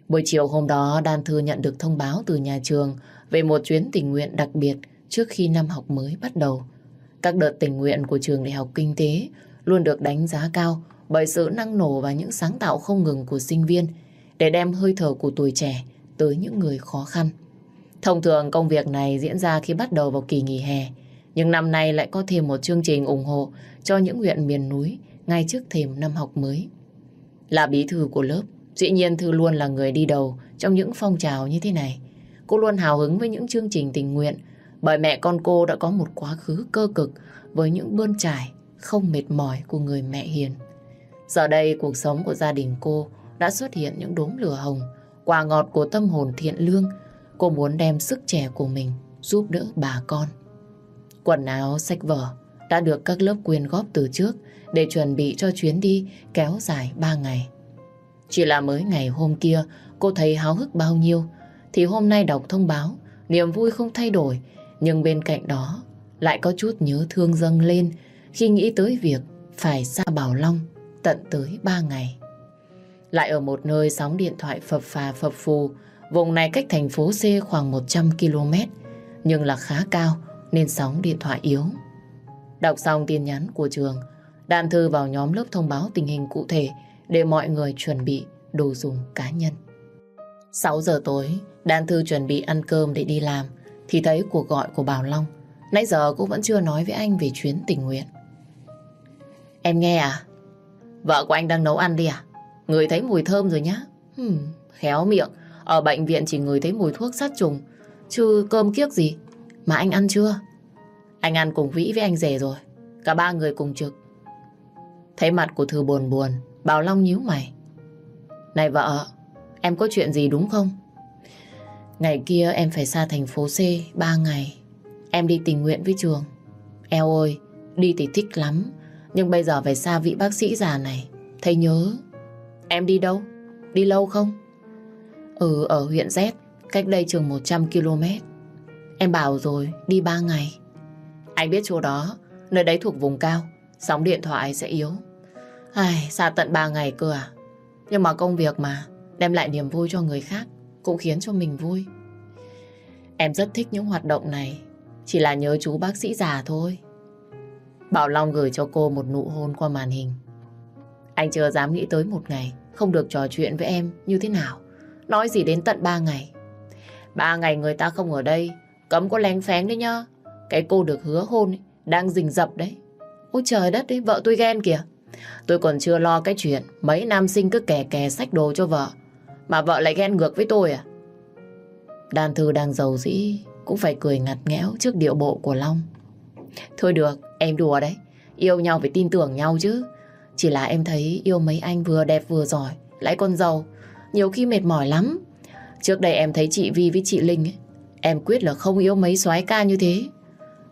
Buổi chiều hôm đó, Đan Thư nhận được thông báo từ nhà trường về một chuyến tình nguyện đặc biệt trước khi năm học mới bắt đầu. Các đợt tình nguyện của trường đại học kinh tế luôn được đánh giá cao bởi sự năng nổ và những sáng tạo không ngừng của sinh viên để đem hơi thở của tuổi trẻ tới những người khó khăn. Thông thường công việc này diễn ra khi bắt đầu vào kỳ nghỉ hè, nhưng năm nay lại có thêm một chương trình ủng hộ cho những huyện miền núi ngay trước thềm năm học mới. Là bí thư của lớp, dĩ nhiên Thư luôn là người đi đầu trong những phong trào như thế này. Cô luôn hào hứng với những chương trình tình nguyện bởi mẹ con cô đã có một quá khứ cơ cực với những bươn trải không mệt mỏi của người mẹ hiền. Giờ đây cuộc sống của gia đình cô đã xuất hiện những đốm lửa hồng, quà ngọt của tâm hồn thiện lương. Cô muốn đem sức trẻ của mình giúp đỡ bà con. Quần áo, sách vở đã được các lớp quyên góp từ trước để chuẩn bị cho chuyến đi kéo dài 3 ngày. Chỉ là mới ngày hôm kia cô thấy háo hức bao nhiêu thì hôm nay đọc thông báo niềm vui không thay đổi nhưng bên cạnh đó lại có chút nhớ thương dâng lên khi nghĩ tới việc phải xa Bảo Long tận tới 3 ngày. Lại ở một nơi sóng điện thoại phập phà phập phù, vùng này cách thành phố C khoảng 100 km, nhưng là khá cao nên sóng điện thoại yếu. Đọc xong tin nhắn của trường, Đan Thư vào nhóm lớp thông báo tình hình cụ thể để mọi người chuẩn bị đồ dùng cá nhân. 6 giờ tối, Đan Thư chuẩn bị ăn cơm để đi làm, thì thấy cuộc gọi của Bảo Long. Nãy giờ cô vẫn chưa nói với anh về chuyến tình nguyện. Em nghe à? Vợ của anh đang nấu ăn đi à? Người thấy mùi thơm rồi nhá. Hmm, khéo miệng. Ở bệnh viện chỉ người thấy mùi thuốc sát trùng. Chứ cơm kiếc gì. Mà anh ăn chưa? Anh ăn cùng Vĩ với anh rể rồi. Cả ba người cùng trực. Thấy mặt của Thư buồn buồn. Bảo Long nhíu mày. Này vợ, em có chuyện gì đúng không? Ngày kia em phải xa thành phố C 3 ngày. Em đi tình nguyện với trường. Eo ơi, đi thì thích lắm. Nhưng bây giờ phải xa vị bác sĩ già này. Thầy nhớ. Em đi đâu? Đi lâu không? Ừ, ở huyện Z, cách đây chừng 100 km. Em bảo rồi, đi 3 ngày. Anh biết chỗ đó, nơi đấy thuộc vùng cao, sóng điện thoại sẽ yếu. Ai, xa tận 3 ngày cơ à? Nhưng mà công việc mà, đem lại niềm vui cho người khác cũng khiến cho mình vui. Em rất thích những hoạt động này, chỉ là nhớ chú bác sĩ già thôi. Bảo Long gửi cho cô một nụ hôn qua màn hình. Anh chưa dám nghĩ tới một ngày không được trò chuyện với em như thế nào. Nói gì đến tận ba ngày. Ba ngày người ta không ở đây, cấm có lén phén đấy nhá. Cái cô được hứa hôn ấy, đang rình rập đấy. Ôi trời đất đấy, vợ tôi ghen kìa. Tôi còn chưa lo cái chuyện mấy nam sinh cứ kè kè sách đồ cho vợ. Mà vợ lại ghen ngược với tôi à? Đàn thư đang giàu dĩ cũng phải cười ngặt nghẽo trước điệu bộ của Long. Thôi được, em đùa đấy. Yêu nhau phải tin tưởng nhau chứ. Chỉ là em thấy yêu mấy anh vừa đẹp vừa giỏi, lại còn giàu. Nhiều khi mệt mỏi lắm. Trước đây em thấy chị Vi với chị Linh ấy, em quyết là không yêu mấy soái ca như thế.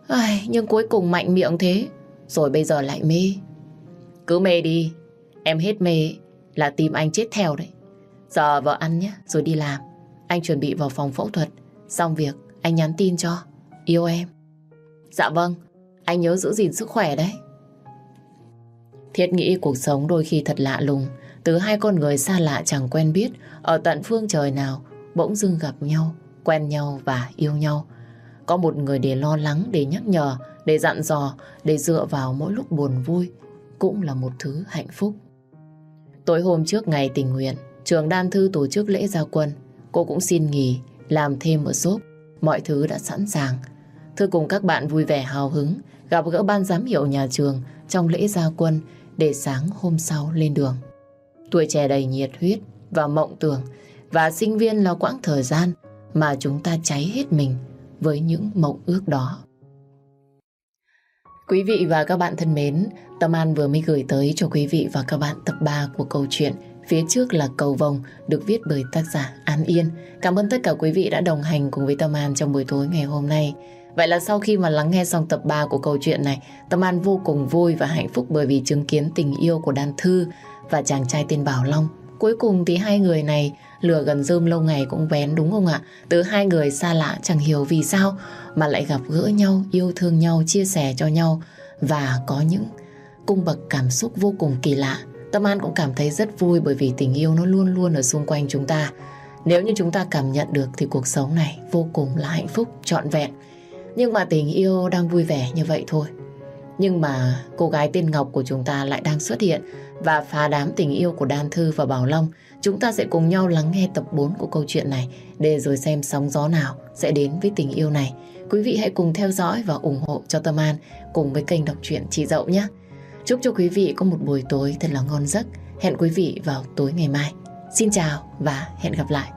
Ai, nhưng cuối cùng mạnh miệng thế, rồi bây giờ lại mê. Cứ mê đi, em hết mê là tìm anh chết theo đấy. Giờ vợ ăn nhé, rồi đi làm. Anh chuẩn bị vào phòng phẫu thuật. Xong việc, anh nhắn tin cho. Yêu em. Dạ vâng, anh nhớ giữ gìn sức khỏe đấy. Thiết nghĩ cuộc sống đôi khi thật lạ lùng. Từ hai con người xa lạ chẳng quen biết, ở tận phương trời nào, bỗng dưng gặp nhau, quen nhau và yêu nhau. Có một người để lo lắng, để nhắc nhở, để dặn dò, để dựa vào mỗi lúc buồn vui, cũng là một thứ hạnh phúc. Tối hôm trước ngày tình nguyện, trường Đan Thư tổ chức lễ gia quân. Cô cũng xin nghỉ, làm thêm ở shop. Mọi thứ đã sẵn sàng. Thư cùng các bạn vui vẻ hào hứng, gặp gỡ ban giám hiệu nhà trường trong lễ gia quân để sáng hôm sau lên đường. Tuổi trẻ đầy nhiệt huyết và mộng tưởng và sinh viên là quãng thời gian mà chúng ta cháy hết mình với những mộng ước đó. Quý vị và các bạn thân mến, Tâm An vừa mới gửi tới cho quý vị và các bạn tập 3 của câu chuyện Phía trước là cầu vồng được viết bởi tác giả An Yên. Cảm ơn tất cả quý vị đã đồng hành cùng với Tâm An trong buổi tối ngày hôm nay. Vậy là sau khi mà lắng nghe xong tập 3 của câu chuyện này, Tâm An vô cùng vui và hạnh phúc bởi vì chứng kiến tình yêu của Đan Thư và chàng trai tên Bảo Long. Cuối cùng thì hai người này lừa gần rơm lâu ngày cũng bén đúng không ạ? Từ hai người xa lạ chẳng hiểu vì sao mà lại gặp gỡ nhau, yêu thương nhau, chia sẻ cho nhau và có những cung bậc cảm xúc vô cùng kỳ lạ. Tâm An cũng cảm thấy rất vui bởi vì tình yêu nó luôn luôn ở xung quanh chúng ta. Nếu như chúng ta cảm nhận được thì cuộc sống này vô cùng là hạnh phúc, trọn vẹn. Nhưng mà tình yêu đang vui vẻ như vậy thôi. Nhưng mà cô gái tên Ngọc của chúng ta lại đang xuất hiện và phá đám tình yêu của Đan Thư và Bảo Long. Chúng ta sẽ cùng nhau lắng nghe tập 4 của câu chuyện này để rồi xem sóng gió nào sẽ đến với tình yêu này. Quý vị hãy cùng theo dõi và ủng hộ cho Tâm An cùng với kênh đọc truyện Chị Dậu nhé. Chúc cho quý vị có một buổi tối thật là ngon giấc. Hẹn quý vị vào tối ngày mai. Xin chào và hẹn gặp lại.